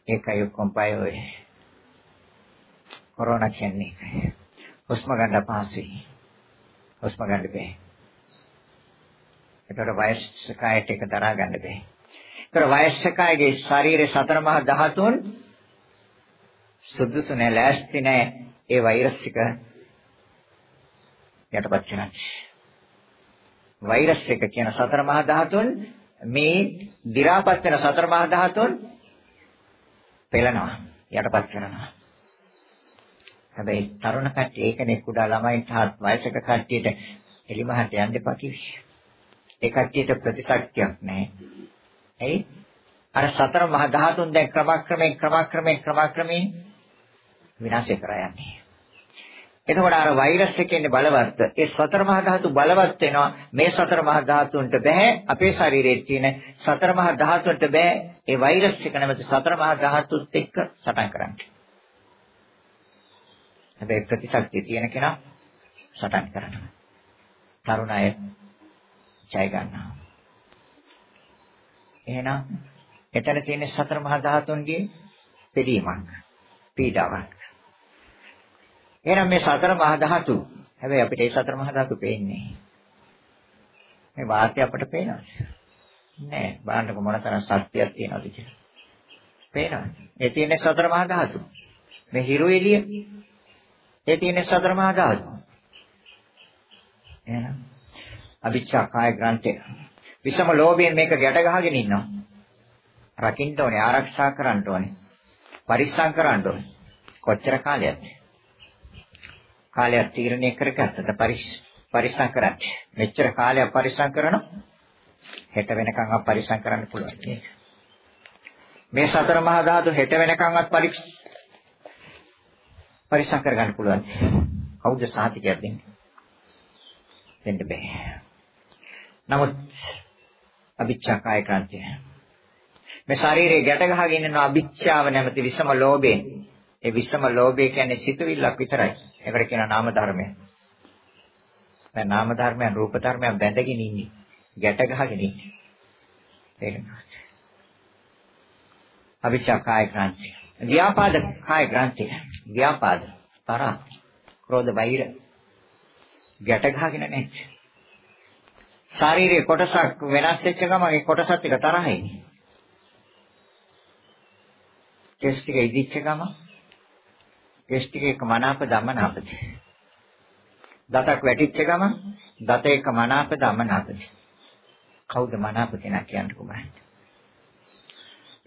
ඒකයි කොම්පයි ඔය. කොරෝනා කියන්නේ ඒකයි. හුස්ම ගන්න පහසුයි. හුස්ම ගන්න බෑ. ඒතර වයස්කයට එක දරා ගන්න බෑ. ඒතර වයස්කයගේ ශරීරේ සතර මහා ධාතුන් සුදුසු නැහැ ලෑස්ති නැහැ ඒ වෛරස් එක යටපත් වෙනවා. වෛරස් එක කියන සතර මහා ධාතුන් මේ දි รา පත් වෙන සතර මහා ධාතුන් පෙළනවා යටපත් කරනවා. හැබැයි තරුණ කට්ටිය ඒකනේ කුඩා ළමයින්ට හත් වයසක කට්ටියට එලිමහට යන්න එපා කිව්වේ. ඒ කට්ටියට ප්‍රතිශක්තියක් නැහැ. ඇයි? අර සතර මහා ධාතුන් දැන් ක්‍රමක්‍රමයෙන් ක්‍රමක්‍රමයෙන් ක්‍රමක්‍රමයෙන් විනාශ කරා යන්නේ. එතකොට අර වෛරස් එකේ ඉන්නේ බලවත්. ඒ සතර මහා ධාතු බලවත් වෙනවා. මේ සතර මහා ධාතුන්ට බෑ අපේ ශරීරයේ තියෙන සතර මහා ධාතුන්ට බෑ ඒ වෛරස් එක නැමැති සතර මහා ධාතුත් එක්ක සටන් කරන්න. හැබැයි ප්‍රතිශක්තිය තියෙන කෙනා සටන් කරනවා. තරුණ අය ජය ගන්නවා. එහෙනම් එතන තියෙන සතර මහා ධාතුන්ගේ පිළීමක් පීඩාවක්. එහෙනම් මේ සතර මහා ධාතු හැබැයි අපිට ඒ සතර මහා ධාතු පේන්නේ මේ වාක්‍ය අපිට පේනවද? නෑ. බලන්නකො මොනතරම් සත්‍යයක් තියෙනවද කියලා. පේනවද? ඒ තියෙන්නේ සතර මහා ධාතු. මේ හිරු එළිය. ඒ තියෙන්නේ සතර මහා ධාතු. එහෙනම් අවිච්ඡා කාය ග්‍රන්ථය. විසම ලෝභයෙන් මේක ගැට ගහගෙන ඉන්නවා. රකින්න ඕනේ ආරක්ෂා කරන්න ඕනේ. පරිස්සම් කරන්න ඕනේ. කොච්චර කාලයක්ද? කාලයක් තීරණය කරගත්තද පරිස්සම් කරන්න. මෙච්චර කාලයක් පරිස්සම් කරනවා. හෙට වෙනකන් අප පරිස්සම් කරන්න පුළුවන්. මේ සතර මහා ධාතු හෙට වෙනකන්වත් පරිස්සම් කරගන්න පුළුවන්. කවුද සාතිකයක් දෙන්නේ? දෙන්න බෑ. නමුත් අභිච්ඡා කාය ක්‍රාන්තිය. මේ ශරීරයේ ගැට ගහගෙන ඉන්න අභිච්ඡාව නැමැති විසම ලෝභයෙන් ඒ විසම ලෝභය කියන්නේ සිතුවිල්ලක් විතරයි. ඒකට කියන නාම ධර්මය. දැන් නාම ධර්මයන් රූප ධර්මයන් බැඳගෙන ඉන්නේ. ගැට ගහගෙන ඉන්නේ. තේරෙනවද? අවිචා කාය ග්‍රන්ථි. ව්‍යාපාද කාය ග්‍රන්ථි. ව්‍යාපාද තරහ ක්‍රෝධ වෛර ගැට ගහගෙන නැහැ. ශාරීරික කොටසක් වෙනස් වෙච්ච ගමන් ඒ කොටසත් එක තරහයි. කෙස් ටික ඉදිච්ච ගමන් කෙස් ටික එක මනාප දමනාපද. දතක් වැටිච්ච ගමන් දත එක මනාප දමනාපද. කවුද මනාප කෙනා කියන්න කොහොමද?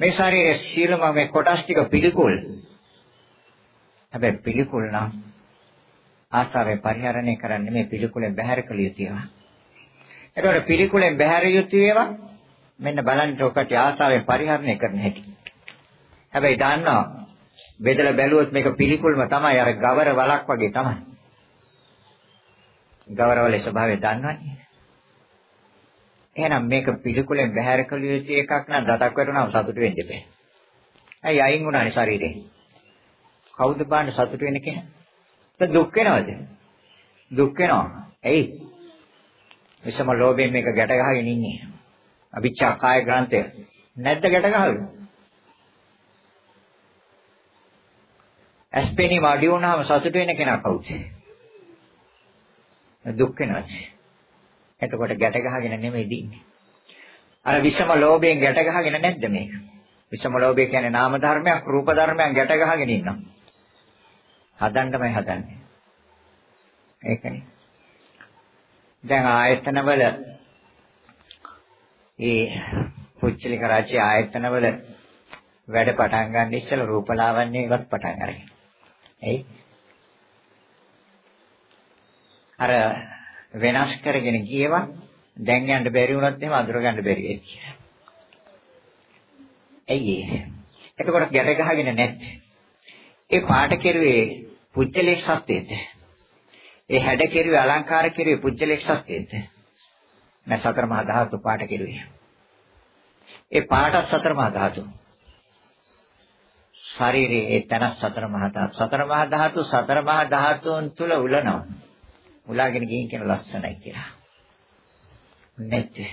මේ ශරීරයේ සීලම මේ කොටස් ටික පිළිකුල්. හැබැයි පිළිකුල් නම් ආසාවේ පරිහරණය කරන්නේ මේ පිළිකුලෙන් බැහැර කළ යුතුය. එතකොට පිළිකුලෙන් බැහැර යුතුය ඒවා මෙන්න බලන්න ඔකට ආසාවෙන් පරිහරණය කරන්න හැටි. හැබැයි දන්නවා බෙදලා බැලුවොත් මේක පිළිකුල්ම තමයි අර ගවර වලක් වගේ තමයි. ගවරවලේ ස්වභාවය දන්නවනේ. එහෙනම් මේක පිළිකුලෙන් බැහැර කළ යුතු එකක් නම් දතක් වැටුණාම සතුට වෙන්න බෑ. ඇයි අයින් වුණානේ ශරීරේ? කවුද බාන්න සතුට වෙන්නේ කියලා? ඒක දුක් වෙනවද? දුක් වෙනවා. ඇයි? විසම ලෝභයෙන් මේක ගැට ගහගෙන ඉන්නේ. අවිච්ඡා කාය ග්‍රන්ථය. නැද්ද ගැට ගහගෙන? ඇස්පෙනීම අඩි වුණාම සතුට වෙන කෙනා කවුද? දුක් වෙනවා. එතකොට ගැට ගහගෙන නෙමෙයි දින්නේ. අර විෂම ලෝභයෙන් ගැට ගහගෙන නැද්ද මේක? විෂම ලෝභය කියන්නේ නාම ධර්මයක්, රූප ධර්මයක් ගැට ගහගෙන ඉන්නවා. හදන්නමයි හදන්නේ. ඒකනේ. දැන් ආයතනවල ඒ පුච්චලික රාජ්‍ය ආයතනවල වැඩ පටන් ගන්න ඉස්සෙල්ලා රූපලාවන්‍යයවත් පටන් අරගෙන. එයි අර වෙනස් කරගෙන ගියවා දැන් යන්න බැරි වුණොත් එහෙම අඳුර ගන්න බැරි වෙයි කියලා. ඇයි ඒ? එතකොට ගැට ගහගෙන නැත්තේ. ඒ පාට කෙරුවේ පුජ්‍යලේ සත්‍යයේද? ඒ හැඩ කෙරුවේ අලංකාර කෙරුවේ පුජ්‍යලේ සත්‍යයේද? මම සතර මහා ධාතු පාට කෙරුවේ. ඒ පාට සතර මහා ධාතු. ශරීරයේ ඒ තන සතර මහා ධාතු. සතර මහා ධාතු සතර මහා ධාතුන් තුල උලනවා. උලාගෙන ගිහින් කියන ලස්සනයි කියලා. නැති.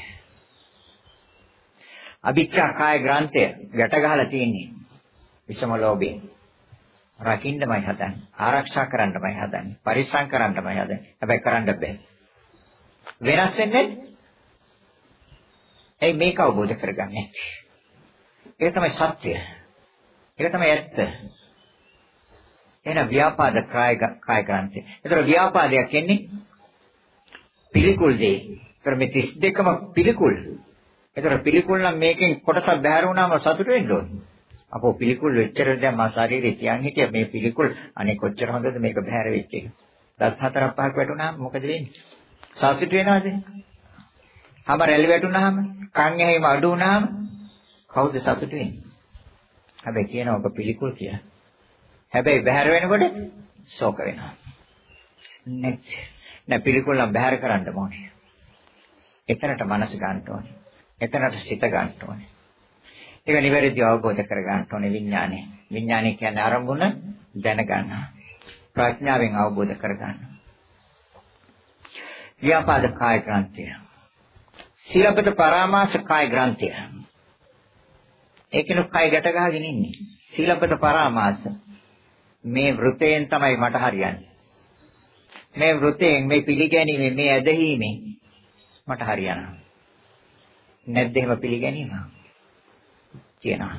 අභික්ඛා කාය ග්‍රන්ථය ගැට ගහලා තියෙන්නේ. විසම ලෝභයෙන්. රකින්නමයි හදන්නේ. ආරක්ෂා කරන්නමයි හදන්නේ. පරිස්සම් කරන්නමයි හදන්නේ. හැබැයි කරන්න බෑ. වෙනස් වෙන්නේ ඒ මේක අවබෝධ කරගන්නේ. ඒක තමයි සත්‍යය. ඒක තමයි ඇත්ත. එහෙනම් ව්‍යාපාද කාය කාය ග්‍රන්ථය. ඒතර ව්‍යාපාදයක් එන්නේ පිළිකුල් දෙයි. ඒතර මේ 32ම පිළිකුල්. ඒතර පිළිකුල් නම් මේකෙන් කොටසක් බැහැර වුණාම සතුට වෙන්න ඕනේ. අපෝ පිළිකුල් වෙච්චර දැන් මා ශරීරේ තියන් හිටිය මේ පිළිකුල් අනේ කොච්චර හොඳද මේක බැහැර වෙච්ච එක. දත් හතරක් පහක් වැටුණාම මොකද වෙන්නේ? සතුට වෙනවද? හැම රැලි වැටුණාම කන් ඇහිම අඩු වුණාම කවුද සතුට වෙන්නේ? හැබැයි කියනවා ඔබ පිළිකුල් කියලා. හැබැයි බැහැර වෙනකොට ශෝක වෙනවා. නැත් නැ පිළිකුල් නම් බැහැර කරන්න ඕනේ. එතනට මනස ගන්න ඕනේ. එතනට සිත ගන්න ඕනේ. ඒක නිවැරදිව අවබෝධ කර ගන්න ඕනේ විඥානය. විඥානය කියන්නේ අරමුණ දැන ගන්නවා. ප්‍රඥාවෙන් අවබෝධ කර ගන්නවා. ව්‍යාපාද කාය ග්‍රන්ථය. සීලපද පරාමාස කාය ග්‍රන්ථය. ඒකෙනු කය ගැට ගහගෙන ඉන්නේ. සීලපද පරාමාස මේ වෘතයෙන් තමයි මට හරියන්නේ. මේ වෘතයෙන් මේ පිළිගැනීමෙන් මේ ඇදහිීමෙන් මට හරියනවා. නැද්ද එහෙම පිළිගැනීම? කියනවා.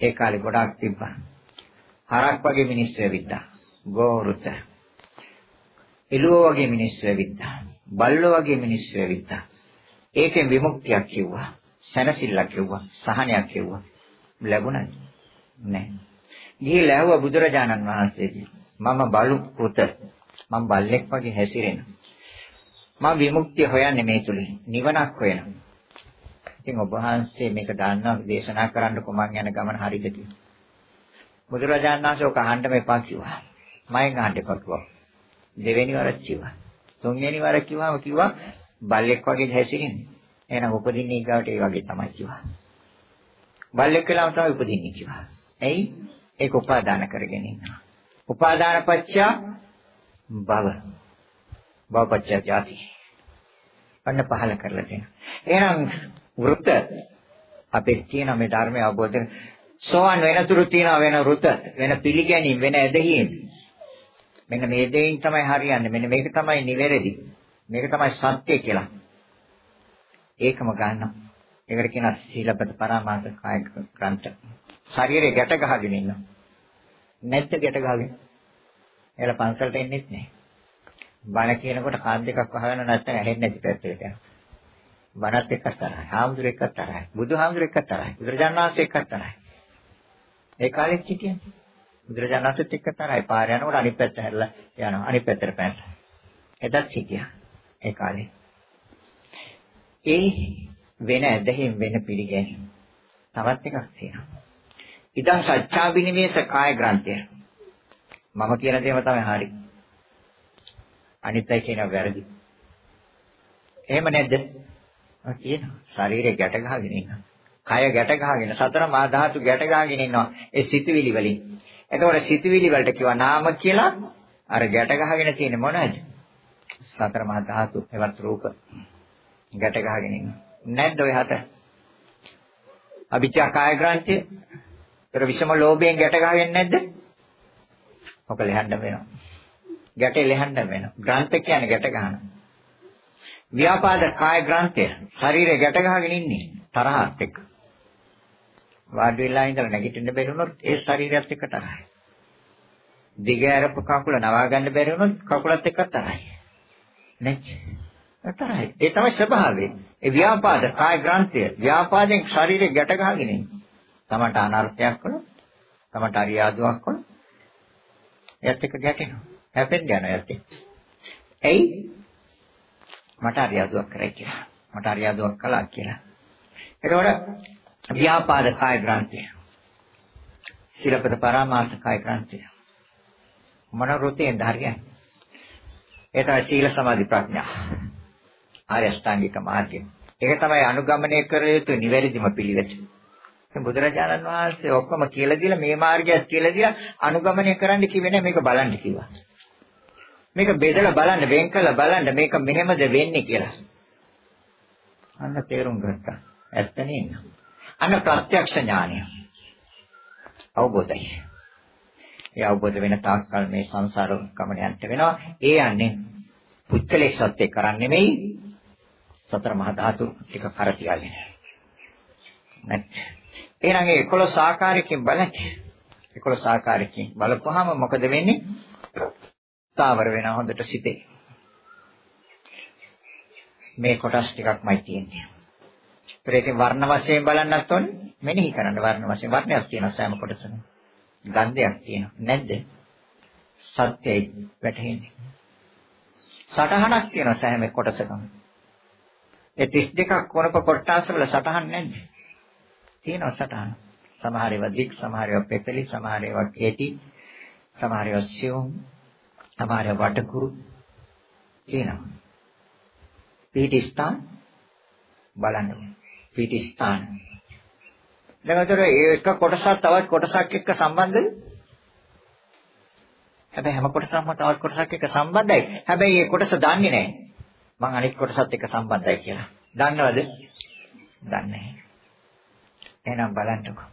ඒ කාලේ ගොඩාක් තිබ්බා. හරක් වගේ මිනිස්සු ඇවිද්දා. ගෝරුත. එළුව වගේ මිනිස්සු ඇවිද්දා. බල්ලෝ වගේ මිනිස්සු ඇවිද්දා. ඒකෙන් විමුක්තියක් කිව්වා. සැනසෙල්ලක් කිව්වා. සහනයක් කිව්වා. ලැබුණාද? නැහැ. ගිහිල්ලා ඇහුවා බුදුරජාණන් වහන්සේගෙන්. මම බලු පුත. මම බල්ලෙක් වගේ හැසිරෙනවා. මම විමුක්තිය හොයන්නේ මේ තුලින්. නිවනක් හොයනවා. ඉතින් ඔබ වහන්සේ මේක දන්නවා දේශනා කරන්න කොමන් යන ගමන හරිද කියලා. බුදුරජාණන් වහන්සේ ඔක අහන්න මෙපා කිව්වා. මයෙන් අහන්න එපා කිව්වා. දෙවෙනි වරක් කිව්වා. තුන්වෙනි වර කිව්වම කිව්වා බල්ලෙක් වගේ හැසිරෙන්නේ. එහෙනම් උපදින්නේ ඊගාවට ඒ වගේ තමයි කිව්වා. බල්ලෙක් වෙලාම තමයි උපදින්නේ කිව්වා. ඇයි? ඒක උපාදාන කරගෙන ඉන්නවා. උපාදාන පත්‍ය භව. භවපත්‍ය ජාති. අන්න පහල කරලා දෙනවා. එහෙනම් වෘත අපේ තියෙන මේ ධර්මය අවබෝධ සෝවන් වෙනතුරු තියෙන වෙන වෘත වෙන පිළිගැනීම් වෙන ඇදහිීම් මෙන්න මේ දෙයින් තමයි හරියන්නේ මෙන්න මේක තමයි නිවැරදි මේක තමයි සත්‍ය කියලා ඒකම ගන්නවා ඒකට කියනවා සීලපද පරාමාස කායික ග්‍රන්ථ. ශරීරේ ගැට ගහගෙන ඉන්නවා. නැත්te ගැට ගහගෙන. එයාලා පන්සලට එන්නෙත් නැහැ බණ කියනකොට කාන් දෙකක් අහගෙන නැත්නම් ඇහෙන්නේ නැති පැත්තට යනවා. බණත් එක්ක තරහයි හාමුදුර එක්ක තරහයි බුදුහාමුදුර එක්ක තරහයි බුදුරජාණන් වහන්සේ එක්ක තරහයි. ඒ කාලෙත් හිටියනේ බුදුරජාණන් වහන්සේත් එක්ක තරහයි. පාර යනකොට අනිත් පැත්ත හැරලා යනවා. අනිත් පැත්තට පැනලා. එදත් හිටියා. ඒ කාලේ. ඒ වෙන ඇදහිම් වෙන පිළිගැනීම. තවත් එකක් තියෙනවා. ඉදන් සත්‍යාබිනිමේස කාය ග්‍රන්ථය. මම කියන දේම තමයි හරි. අනිත් අය කියන වැරදි. එහෙම නැද්ද? කියනවා. ශරීරය ගැට ගහගෙන ඉන්නවා. කය ගැට ගහගෙන සතර මා ධාතු ගැට ගහගෙන ඉන්නවා. ඒ සිතුවිලි වලින්. එතකොට සිතුවිලි වලට කිව්වා නාම කියලා අර ගැට ගහගෙන තියෙන්නේ මොනවද? සතර මා ධාතු එවත් රූප. ගැට ගහගෙන ඉන්නවා නැද්ද ඔය හත? අභිචා කාය ග්‍රන්ථය? ඒතර විෂම ලෝභයෙන් ගැට ගහගෙන නැද්ද? ඔක ලෙහන්න වෙනවා. ගැටේ ලෙහන්න වෙනවා. ග්‍රන්ථ කියන්නේ ගැට ගන්නවා ව්‍යාපාද කාය ග්‍රන්ථය. ශරීරය ගැට ගහගෙන ඉන්නේ. තරහත් එක්ක. වාඩි වෙලා ඉඳලා නැගිටින්න බැරි වුණොත් ඒ ශරීරයත් එක්ක තරහයි. දිග ඇරපු කකුල නවා ගන්න බැරි වුණොත් කකුලත් එක්ක තරහයි. නේ? තරහයි. ඒ තමයි ස්වභාවය. ඒ ව්‍යාපාද කාය ග්‍රන්ථය ව්‍යාපාදයෙන් ශරීරය ගැට ගහගෙන ඉන්නේ. තමට අනර්ථයක් වුණොත්, තමට අරියාදුවක් වුණොත් එයත් එක්ක ගැටෙනවා. හැපෙන්න යනවා එයත් එක්ක. එයි මට අරියාදුවක් කරයි කියලා. මට අරියාදුවක් කළා කියලා. එතකොට ව්‍යාපාද කාය ග්‍රන්ථය. සිරපද පරාමාස කාය ග්‍රන්ථය. මොන රුතෙන් ධර්යයි. ඒ තමයි සීල සමාධි ප්‍රඥා. ආර්ය අෂ්ටාංගික මාර්ගය. ඒක තමයි අනුගමනය කර යුතු නිවැරදිම පිළිවෙත. බුදුරජාණන් වහන්සේ ඔක්කොම කියලා දීලා මේ මාර්ගයත් කියලා දීලා අනුගමනය කරන්න කිව්වේ නැහැ මේක බලන්න කිව්වා. මේක බෙදලා බලන්න වෙන් කළා බලන්න මේක මෙහෙමද වෙන්නේ කියලා. අන්න තේරුම් ගත්තා. ඇත්ත නේද? අන්න ප්‍රත්‍යක්ෂ ඥානය. අවබෝධය. ඒ අවබෝධ වෙන තාක්කල් මේ සංසාර ගමනයන්ට වෙනවා. ඒ යන්නේ පුච්චලේ සත්‍ය කරන්නේ නෙමෙයි. සතර මහා ධාතු ටික කර තියාගෙන. නැත්. එහෙනම් ඒ 11 ආකාරයකින් බලන්න. 11 ආකාරයකින් බලපුවාම මොකද වෙන්නේ? ස්ථාවර වෙන හොඳට සිතේ. මේ කොටස් ටිකක්මයි තියෙන්නේ. ඒකේ වර්ණ වශයෙන් බලන්නත් ඕනේ. මෙනෙහි කරන්න වර්ණ වශයෙන් වර්ණයක් තියෙනවා සෑම කොටසම. ගන්ධයක් තියෙනවා. නැද්ද? සත්‍යයි වැටහෙන්නේ. සටහනක් තියෙනවා සෑම කොටසකම. ඒ 32ක් කොනක කොටස් වල සටහන් නැද්ද? තියෙනවා සටහන. සමහර ඒවා දික්, සමහර ඒවා පෙපලි, සමහර ඒවා කේටි, සමහර ඒවා සියුම්, සමහර ඒවා වටකුරු තියෙනවා. පීඨස්ථාන බලන්න. පිටිස්ථාන. දැන් අතර ඒක කොටසක් තවත් කොටසක් එක්ක සම්බන්ධද? හැබැයි හැම කොටසක්ම තවත් කොටසක් එක්ක සම්බන්ධයි. හැබැයි ඒ කොටස දන්නේ නැහැ. මං අනිත් කොටසත් එක්ක සම්බන්ධයි කියලා. දන්නවද? දන්නේ නැහැ. එහෙනම් බලන්නකෝ.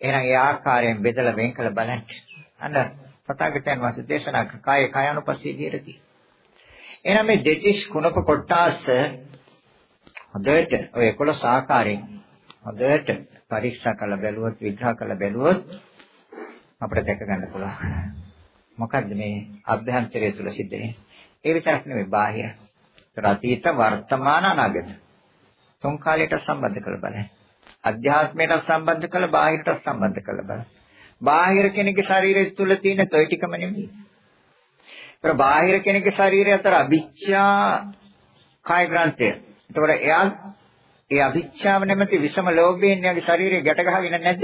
එහෙනම් ඒ ආකාරයෙන් බෙදලා වෙන් කළ බලන්න. අන්න පතාගතයන් වාසේ දේශනා කාය කායනුපස්සී විරති. එහෙනම් මේ දෙතිස් කුණක කොටාස හොඳට ඔය 11 ආකාරයෙන් හොඳට පරීක්ෂා කරලා බැලුවොත් විග්‍රහ කරලා බැලුවොත් අපිට දැක ගන්න පුළුවන්. මොකද්ද මේ අභ්‍යන්තරය තුල සිද්ධ වෙන්නේ? ඒ විතරක් නෙමෙයි බාහිර. අතීත වර්තමාන අනාගත. තුන් කාලයට සම්බන්ධ කරලා බලන්න. අධ්‍යාත්මයට සම්බන්ධ කරලා බාහිරට සම්බන්ධ කරලා බලන්න. බාහිර කෙනෙකුගේ ශරීරය තුල තියෙන toy ටිකම නෙමෙයි. ඒතර බාහිර කෙනෙකුගේ ශරීරය අතර අභිච්ඡා කාය ග්‍රන්ථය එතකොට එයා ඒ අවිච්ඡාව නැමැති විෂම ලෝභයෙන් එයාගේ ශරීරය ගැට ගහගෙන නැද්ද?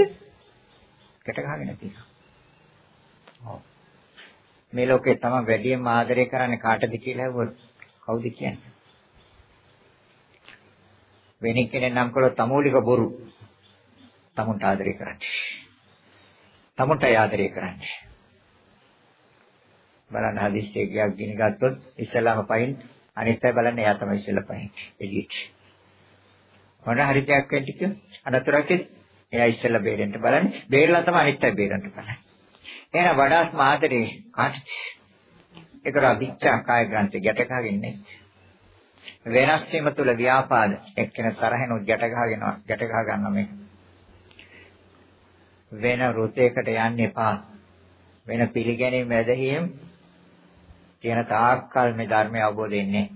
ගැට ගහගෙන තියෙනවා. ඔව්. මේ ලෝකේ තමයි වැඩිම ආදරය කරන්නේ කාටද කියලා ඇහුවොත් කවුද කියන්නේ? වෙන කෙනෙක් නම් කළොත් තමූලික බොරු. තමුන්ට ආදරය කරන්නේ. තමන්ට ආදරය කරන්නේ. බලන්න හදිස්සියක් ගියක් ගිනි ගත්තොත් ඉස්සලාම පයින් අනිත් අය බලන්න එයා තමයි ඉස්සෙල්ලා පයින් එළියට. මොන හරි දෙයක් වෙන්න කිව්ව අනතුරක් එයා ඉස්සෙල්ලා බේරෙන්න බලන්නේ. බේරලා තමයි අනිත් අය බේරන්න බලන්නේ. එහෙනම් වඩාත් මාදරේ කාටද? ඒකට අදිච්චා කාය ග්‍රන්ථි ගැට ගහගන්නේ. වෙනස් වීම තුළ ව්‍යාපාද එක්කෙනෙක් තරහෙනුත් ගැට ගහගෙනවා ගැට ගහ ගන්න මේක. වෙන රුතේකට යන්න එපා. වෙන පිළිගැනීම් වැදහිම් කියන තාක්කල් මේ ධර්මය අවබෝධ වෙන්නේ.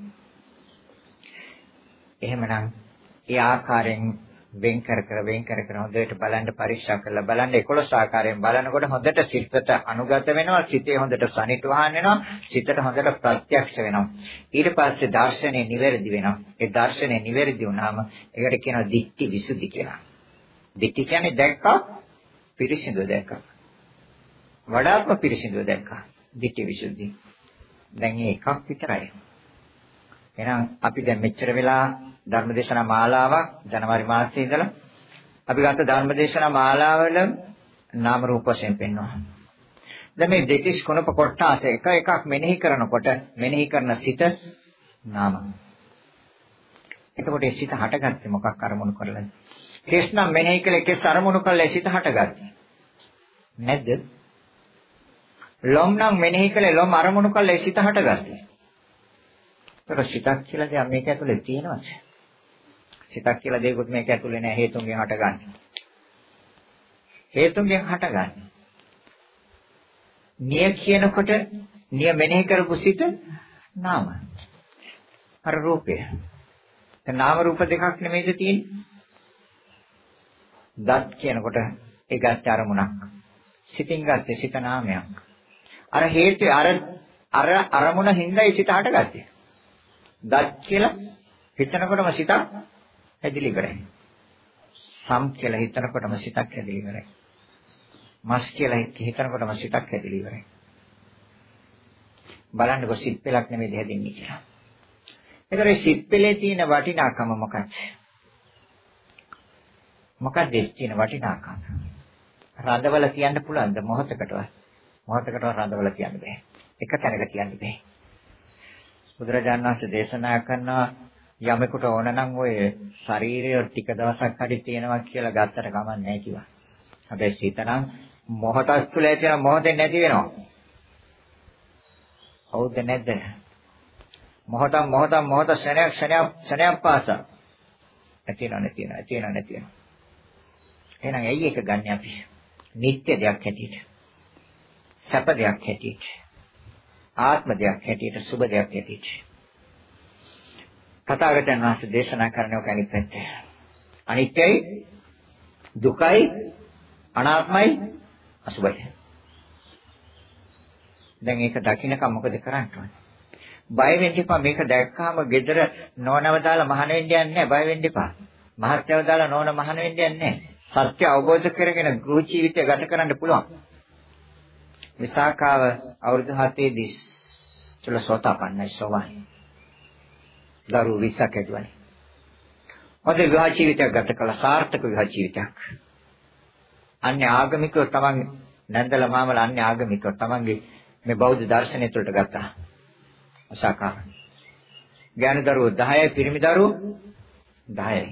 එහෙමනම් ඒ ආකාරයෙන් වෙන් කර කර වෙන් කර කර හොඳට බලන්න පරික්ෂා කරලා බලන්න. 11 ආකාරයෙන් බලනකොට හොඳට සිතට අනුගත වෙනවා සිතේ හොඳට සනිටුහන් වෙනවා සිතට හොඳට ප්‍රත්‍යක්ෂ වෙනවා. ඊට පස්සේ දර්ශනය නිවැරදි වෙනවා. ඒ දර්ශනය නිවැරදි වුණාම ඒකට කියනවා දික්ටි විසුද්ධි කියලා. දික්ටි කියන්නේ දැක්කා පිරිසිදු දැක්කා. වඩාත්ම පිරිසිදු දැක්කා දික්ටි විසුද්ධි. දැන් මේ එකක් විතරයි. එහෙනම් අපි දැන් මෙච්චර වෙලා ධර්මදේශනා මාලාවක් ජනවාරි මාසයේ ඉඳලා අපි ගත්ත ධර්මදේශනා මාලාවල නාම රූප වශයෙන් පෙන්වනවා. දැන් මේ දෙතිස් කුණප කොටස එක එකක් මෙනෙහි කරනකොට මෙනෙහි කරන සිත නාම. එතකොට ඒ සිත හටගත්තේ මොකක් අරමුණු කරලාද? කෙස්නම් මෙනෙහි කළ කෙස් අරමුණු කළා සිත හටගත්තේ. නැද්ද? ලොම් නම් මෙනෙහි කළේ ලොම් අරමුණු කළා සිත හටගත්තේ. ඒතර සිතක් කියලා දෙයක් මේක ඇතුලේ තියෙනවද? සිතක් කියලා දෙයක්වත් මේක ඇතුලේ නෑ හේතුන්ගෙන් හටගන්නේ. හේතුන්ගෙන් හටගන්නේ. නිය කියනකොට නිය මෙනෙහි කරපු සිත නාම. අර රූපය. දැන් නාම රූප දෙකක් නෙමෙයිද තියෙන්නේ? දත් කියනකොට ඒ ගත්ත අරමුණක්. සිතින් ගත්තේ සිත නාමයක්. අර හේතු අර අර අරමුණ හින්දා ඒ සිත හටගත්තේ. දත් කියලා හිතනකොටම සිතක් හැදිලි ඉවරයි. සම් කියලා හිතනකොටම සිතක් හැදිලි ඉවරයි. මස් කියලා හිතනකොටම සිතක් හැදිලි ඉවරයි. බලන්නකො සිත් පෙලක් නෙමෙයි හැදෙන්නේ කියලා. ඒතර මේ සිත් පෙලේ තියෙන වටිනාකම මොකක්ද? මොකක්ද තියෙන වටිනාකම? රඳවල කියන්න පුළුවන්ද මොහොතකටවත්? මොහොතකටවත් රඳවල කියන්න බෑ. එක තැනක කියන්න බෑ. බුදුරජාණන් වහන්සේ දේශනා කරනවා යමෙකුට ඕන නම් ඔය ශරීරය ටික දවසක් හරි තියෙනවා කියලා ගත්තට කමක් නැහැ කිව්වා. හැබැයි සිත නම් මොහොතක් තුළ ඇතිවෙන මොහොතෙන් නැති වෙනවා. හවුද නැද්ද? මොහොතක් මොහොතක් මොහොත ශරණයක් ශරණයක් ශරණයක් පාසා. ඇතිවෙනව නැතිවෙනව ඇතිවෙනව නැතිවෙනව. එහෙනම් ඇයි ඒක ගන්න අපි? නිත්‍ය දෙයක් හැටියට. සැප දෙයක් හැටියට. ආත්ම දෙයක් හැටියට සුබ දෙයක් හැටියට. තථාගතයන් වහන්සේ දේශනා කරන එක අනිත් පැත්ත. අනිත්‍යයි දුකයි අනාත්මයි අසුබයි. දැන් ඒක දකින්නකම් මොකද කරන්න ඕනේ? බය වෙන්න එපා මේක දැක්කාම gedara නෝනව දාලා මහාන වෙන්න යන්නේ නැහැ බය වෙන්න එපා. මහත්යව දාලා නෝන මහාන වෙන්න යන්නේ නැහැ. සත්‍ය අවබෝධ කරගෙන ගෘහ ජීවිතය ගත කරන්න පුළුවන්. විසාකාව අවුරුදු 7 දී චුල සෝතාපන්නයි සෝවාන්. දරුවෝ 20ක් ඇදුවනේ. මොකද විවාහ ජීවිතයක් ගත කළ සාර්ථක විවාහ ජීවිතයක්. අන්‍ය ආගමිකව තමන් නැන්දල මාමල අන්‍ය ආගමිකව තමන්ගේ මේ බෞද්ධ දර්ශනය තුළට ගත්තා. අසාකා. ඥාන දරුවෝ 10යි පිරිමි දරුවෝ 10යි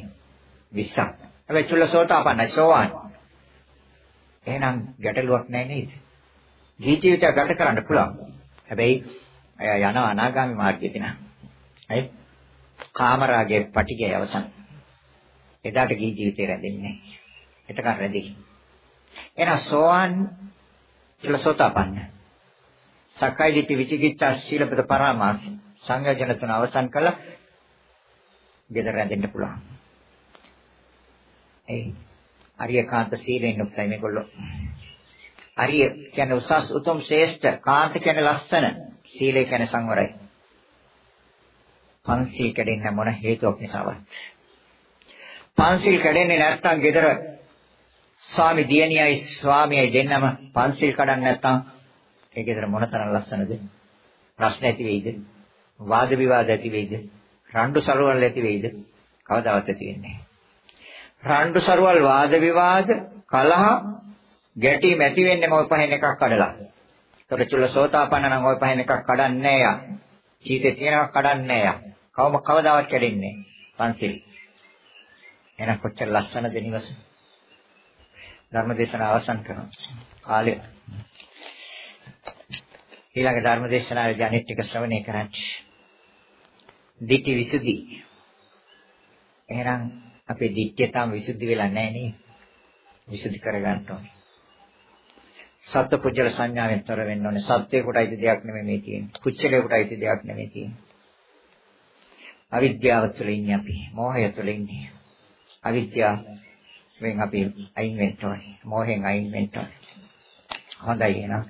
20ක්. හැබැයි චුල්ලසෝතාපන්නයි සෝවාන්. එහෙනම් ගැටලුවක් නැහැ නේද? ජීවිතය ගත කරන්න පුළුවන්. හැබැයි අය යන අනාගාමී මාර්ගයේ දිනා. හරි? කාමරාගයේ පටිගය අවසන්. එදාට ගිහි ජීවිතේ රැඳෙන්නේ නැහැ. එතකන් රැඳෙයි. එහෙනම් සෝවාන් චලසෝතාපන්න. සක්කාය දිට්ඨි විචිකිච්ඡා සීලපද පරාමාස සංයෝජන තුන අවසන් කළා. ගෙදර රැඳෙන්න පුළුවන්. ඒ අරියකාන්ත සීලෙන් උත්තයි මේගොල්ලෝ. අරිය කියන්නේ උසස් උතුම් ශ්‍රේෂ්ඨ කාන්ත කියන්නේ ලස්සන සීලය කියන්නේ සංවරයි. පන්සිල් කැඩෙන්න මොන හේතුවක් නිසාවත්. පන්සිල් කැඩෙන්නේ නැත්නම් ගෙදර ස්වාමි දියණියයි ස්වාමියයි දෙන්නම පන්සිල් කඩන්නේ නැත්නම් ඒ ගෙදර මොනතරම් ලස්සනද? ප්‍රශ්න ඇති වෙයිද? වාද විවාද ඇති වෙයිද? රණ්ඩු සරුවල් ඇති වෙයිද? කවදාවත් ඇති වෙන්නේ නැහැ. රණ්ඩු සරුවල් වාද විවාද කලහ ගැටීම ඇති වෙන්නේ මොකක් පහෙන් එකක් කඩලා. ඒතර චුල්ල සෝතාපන්න නම් ওই පහෙන් එකක් කඩන්නේ නෑ යා. ජීවිතේ තියෙනවක් කඩන්නේ නෑ යා. කවම කවදාවත් කැඩෙන්නේ නෑ. පන්සිල්. එහෙනම් කොච්චර ලස්සනද නිවස. ධර්මදේශන අවසන් කරනවා. කාලය. ඊළඟ ධර්මදේශනාවේ අනිත් ටික ශ්‍රවණය කරන්න. ditthi visuddhi. එහෙනම් අපේ ditthිය තාම විසුද්ධි වෙලා නැහැ නේ. විසුද්ධි කරගන්න ඕනේ. සත්ත්ව පුජ්‍යල සංඥාවෙන් තොර වෙන්න ඕනේ. සත්‍යයකට අයිති දෙයක් නෙමෙයි මේ තියෙන්නේ. පුච්චලයකට අයිති දෙයක් නෙමෙයි තියෙන්නේ. අවිද්‍යාව තුළ ඉන්නේ අපි. මෝහය තුළ ඉන්නේ. අවිද්‍යාවෙන් අපි අයින් වෙන්න ඕනේ. මෝහෙන් අයින් වෙන්න ඕනේ. හොඳයි එහෙනම්.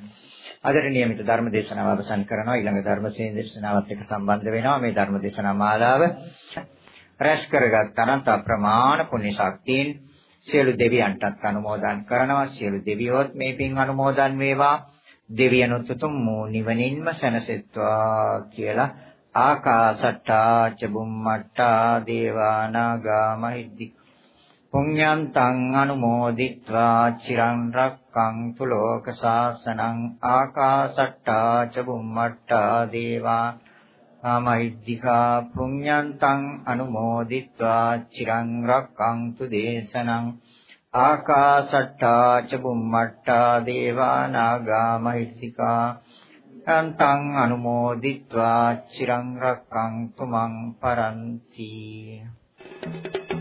අදට නියමිත ධර්ම දේශනාව අවසන් කරනවා ඊළඟ ධර්ම දේශනාවත් එක්ක සම්බන්ධ වෙනවා මේ ධර්ම දේශනා මාලාව රැස් කරගත් අනන්ත අප්‍රමාණ පුණ්‍ය ශක්තියින් සියලු දෙවියන්ටත් අනුමෝදන් කරනවා සියලු දෙවියොත් මේ පින් අනුමෝදන් වේවා දෙවියනුත් උතුම් වූ නිවනින්ම සැනසෙත්වා කියලා ආකාශට්ටා ච බුම්මට්ටා දේවානාගා මහිද්දි පුඤ්ඤන්තං අනුමෝදිත්වා චිරන් රක්කන්තු ලෝක සාසනං ආකාශට්ටා ච බුම්මට්ටා දේවා ආමහිද්దికා පුඤ්ඤන්තං අනුමෝදිත්වා චිරන් රක්කන්තු දේශනං ආකාශට්ටා ච බුම්මට්ටා දේවානාගා මහිද්దికා අන්තං අනුමෝදිත්වා චිරං රක්ඛන්තු මං පරන්ති Thank you.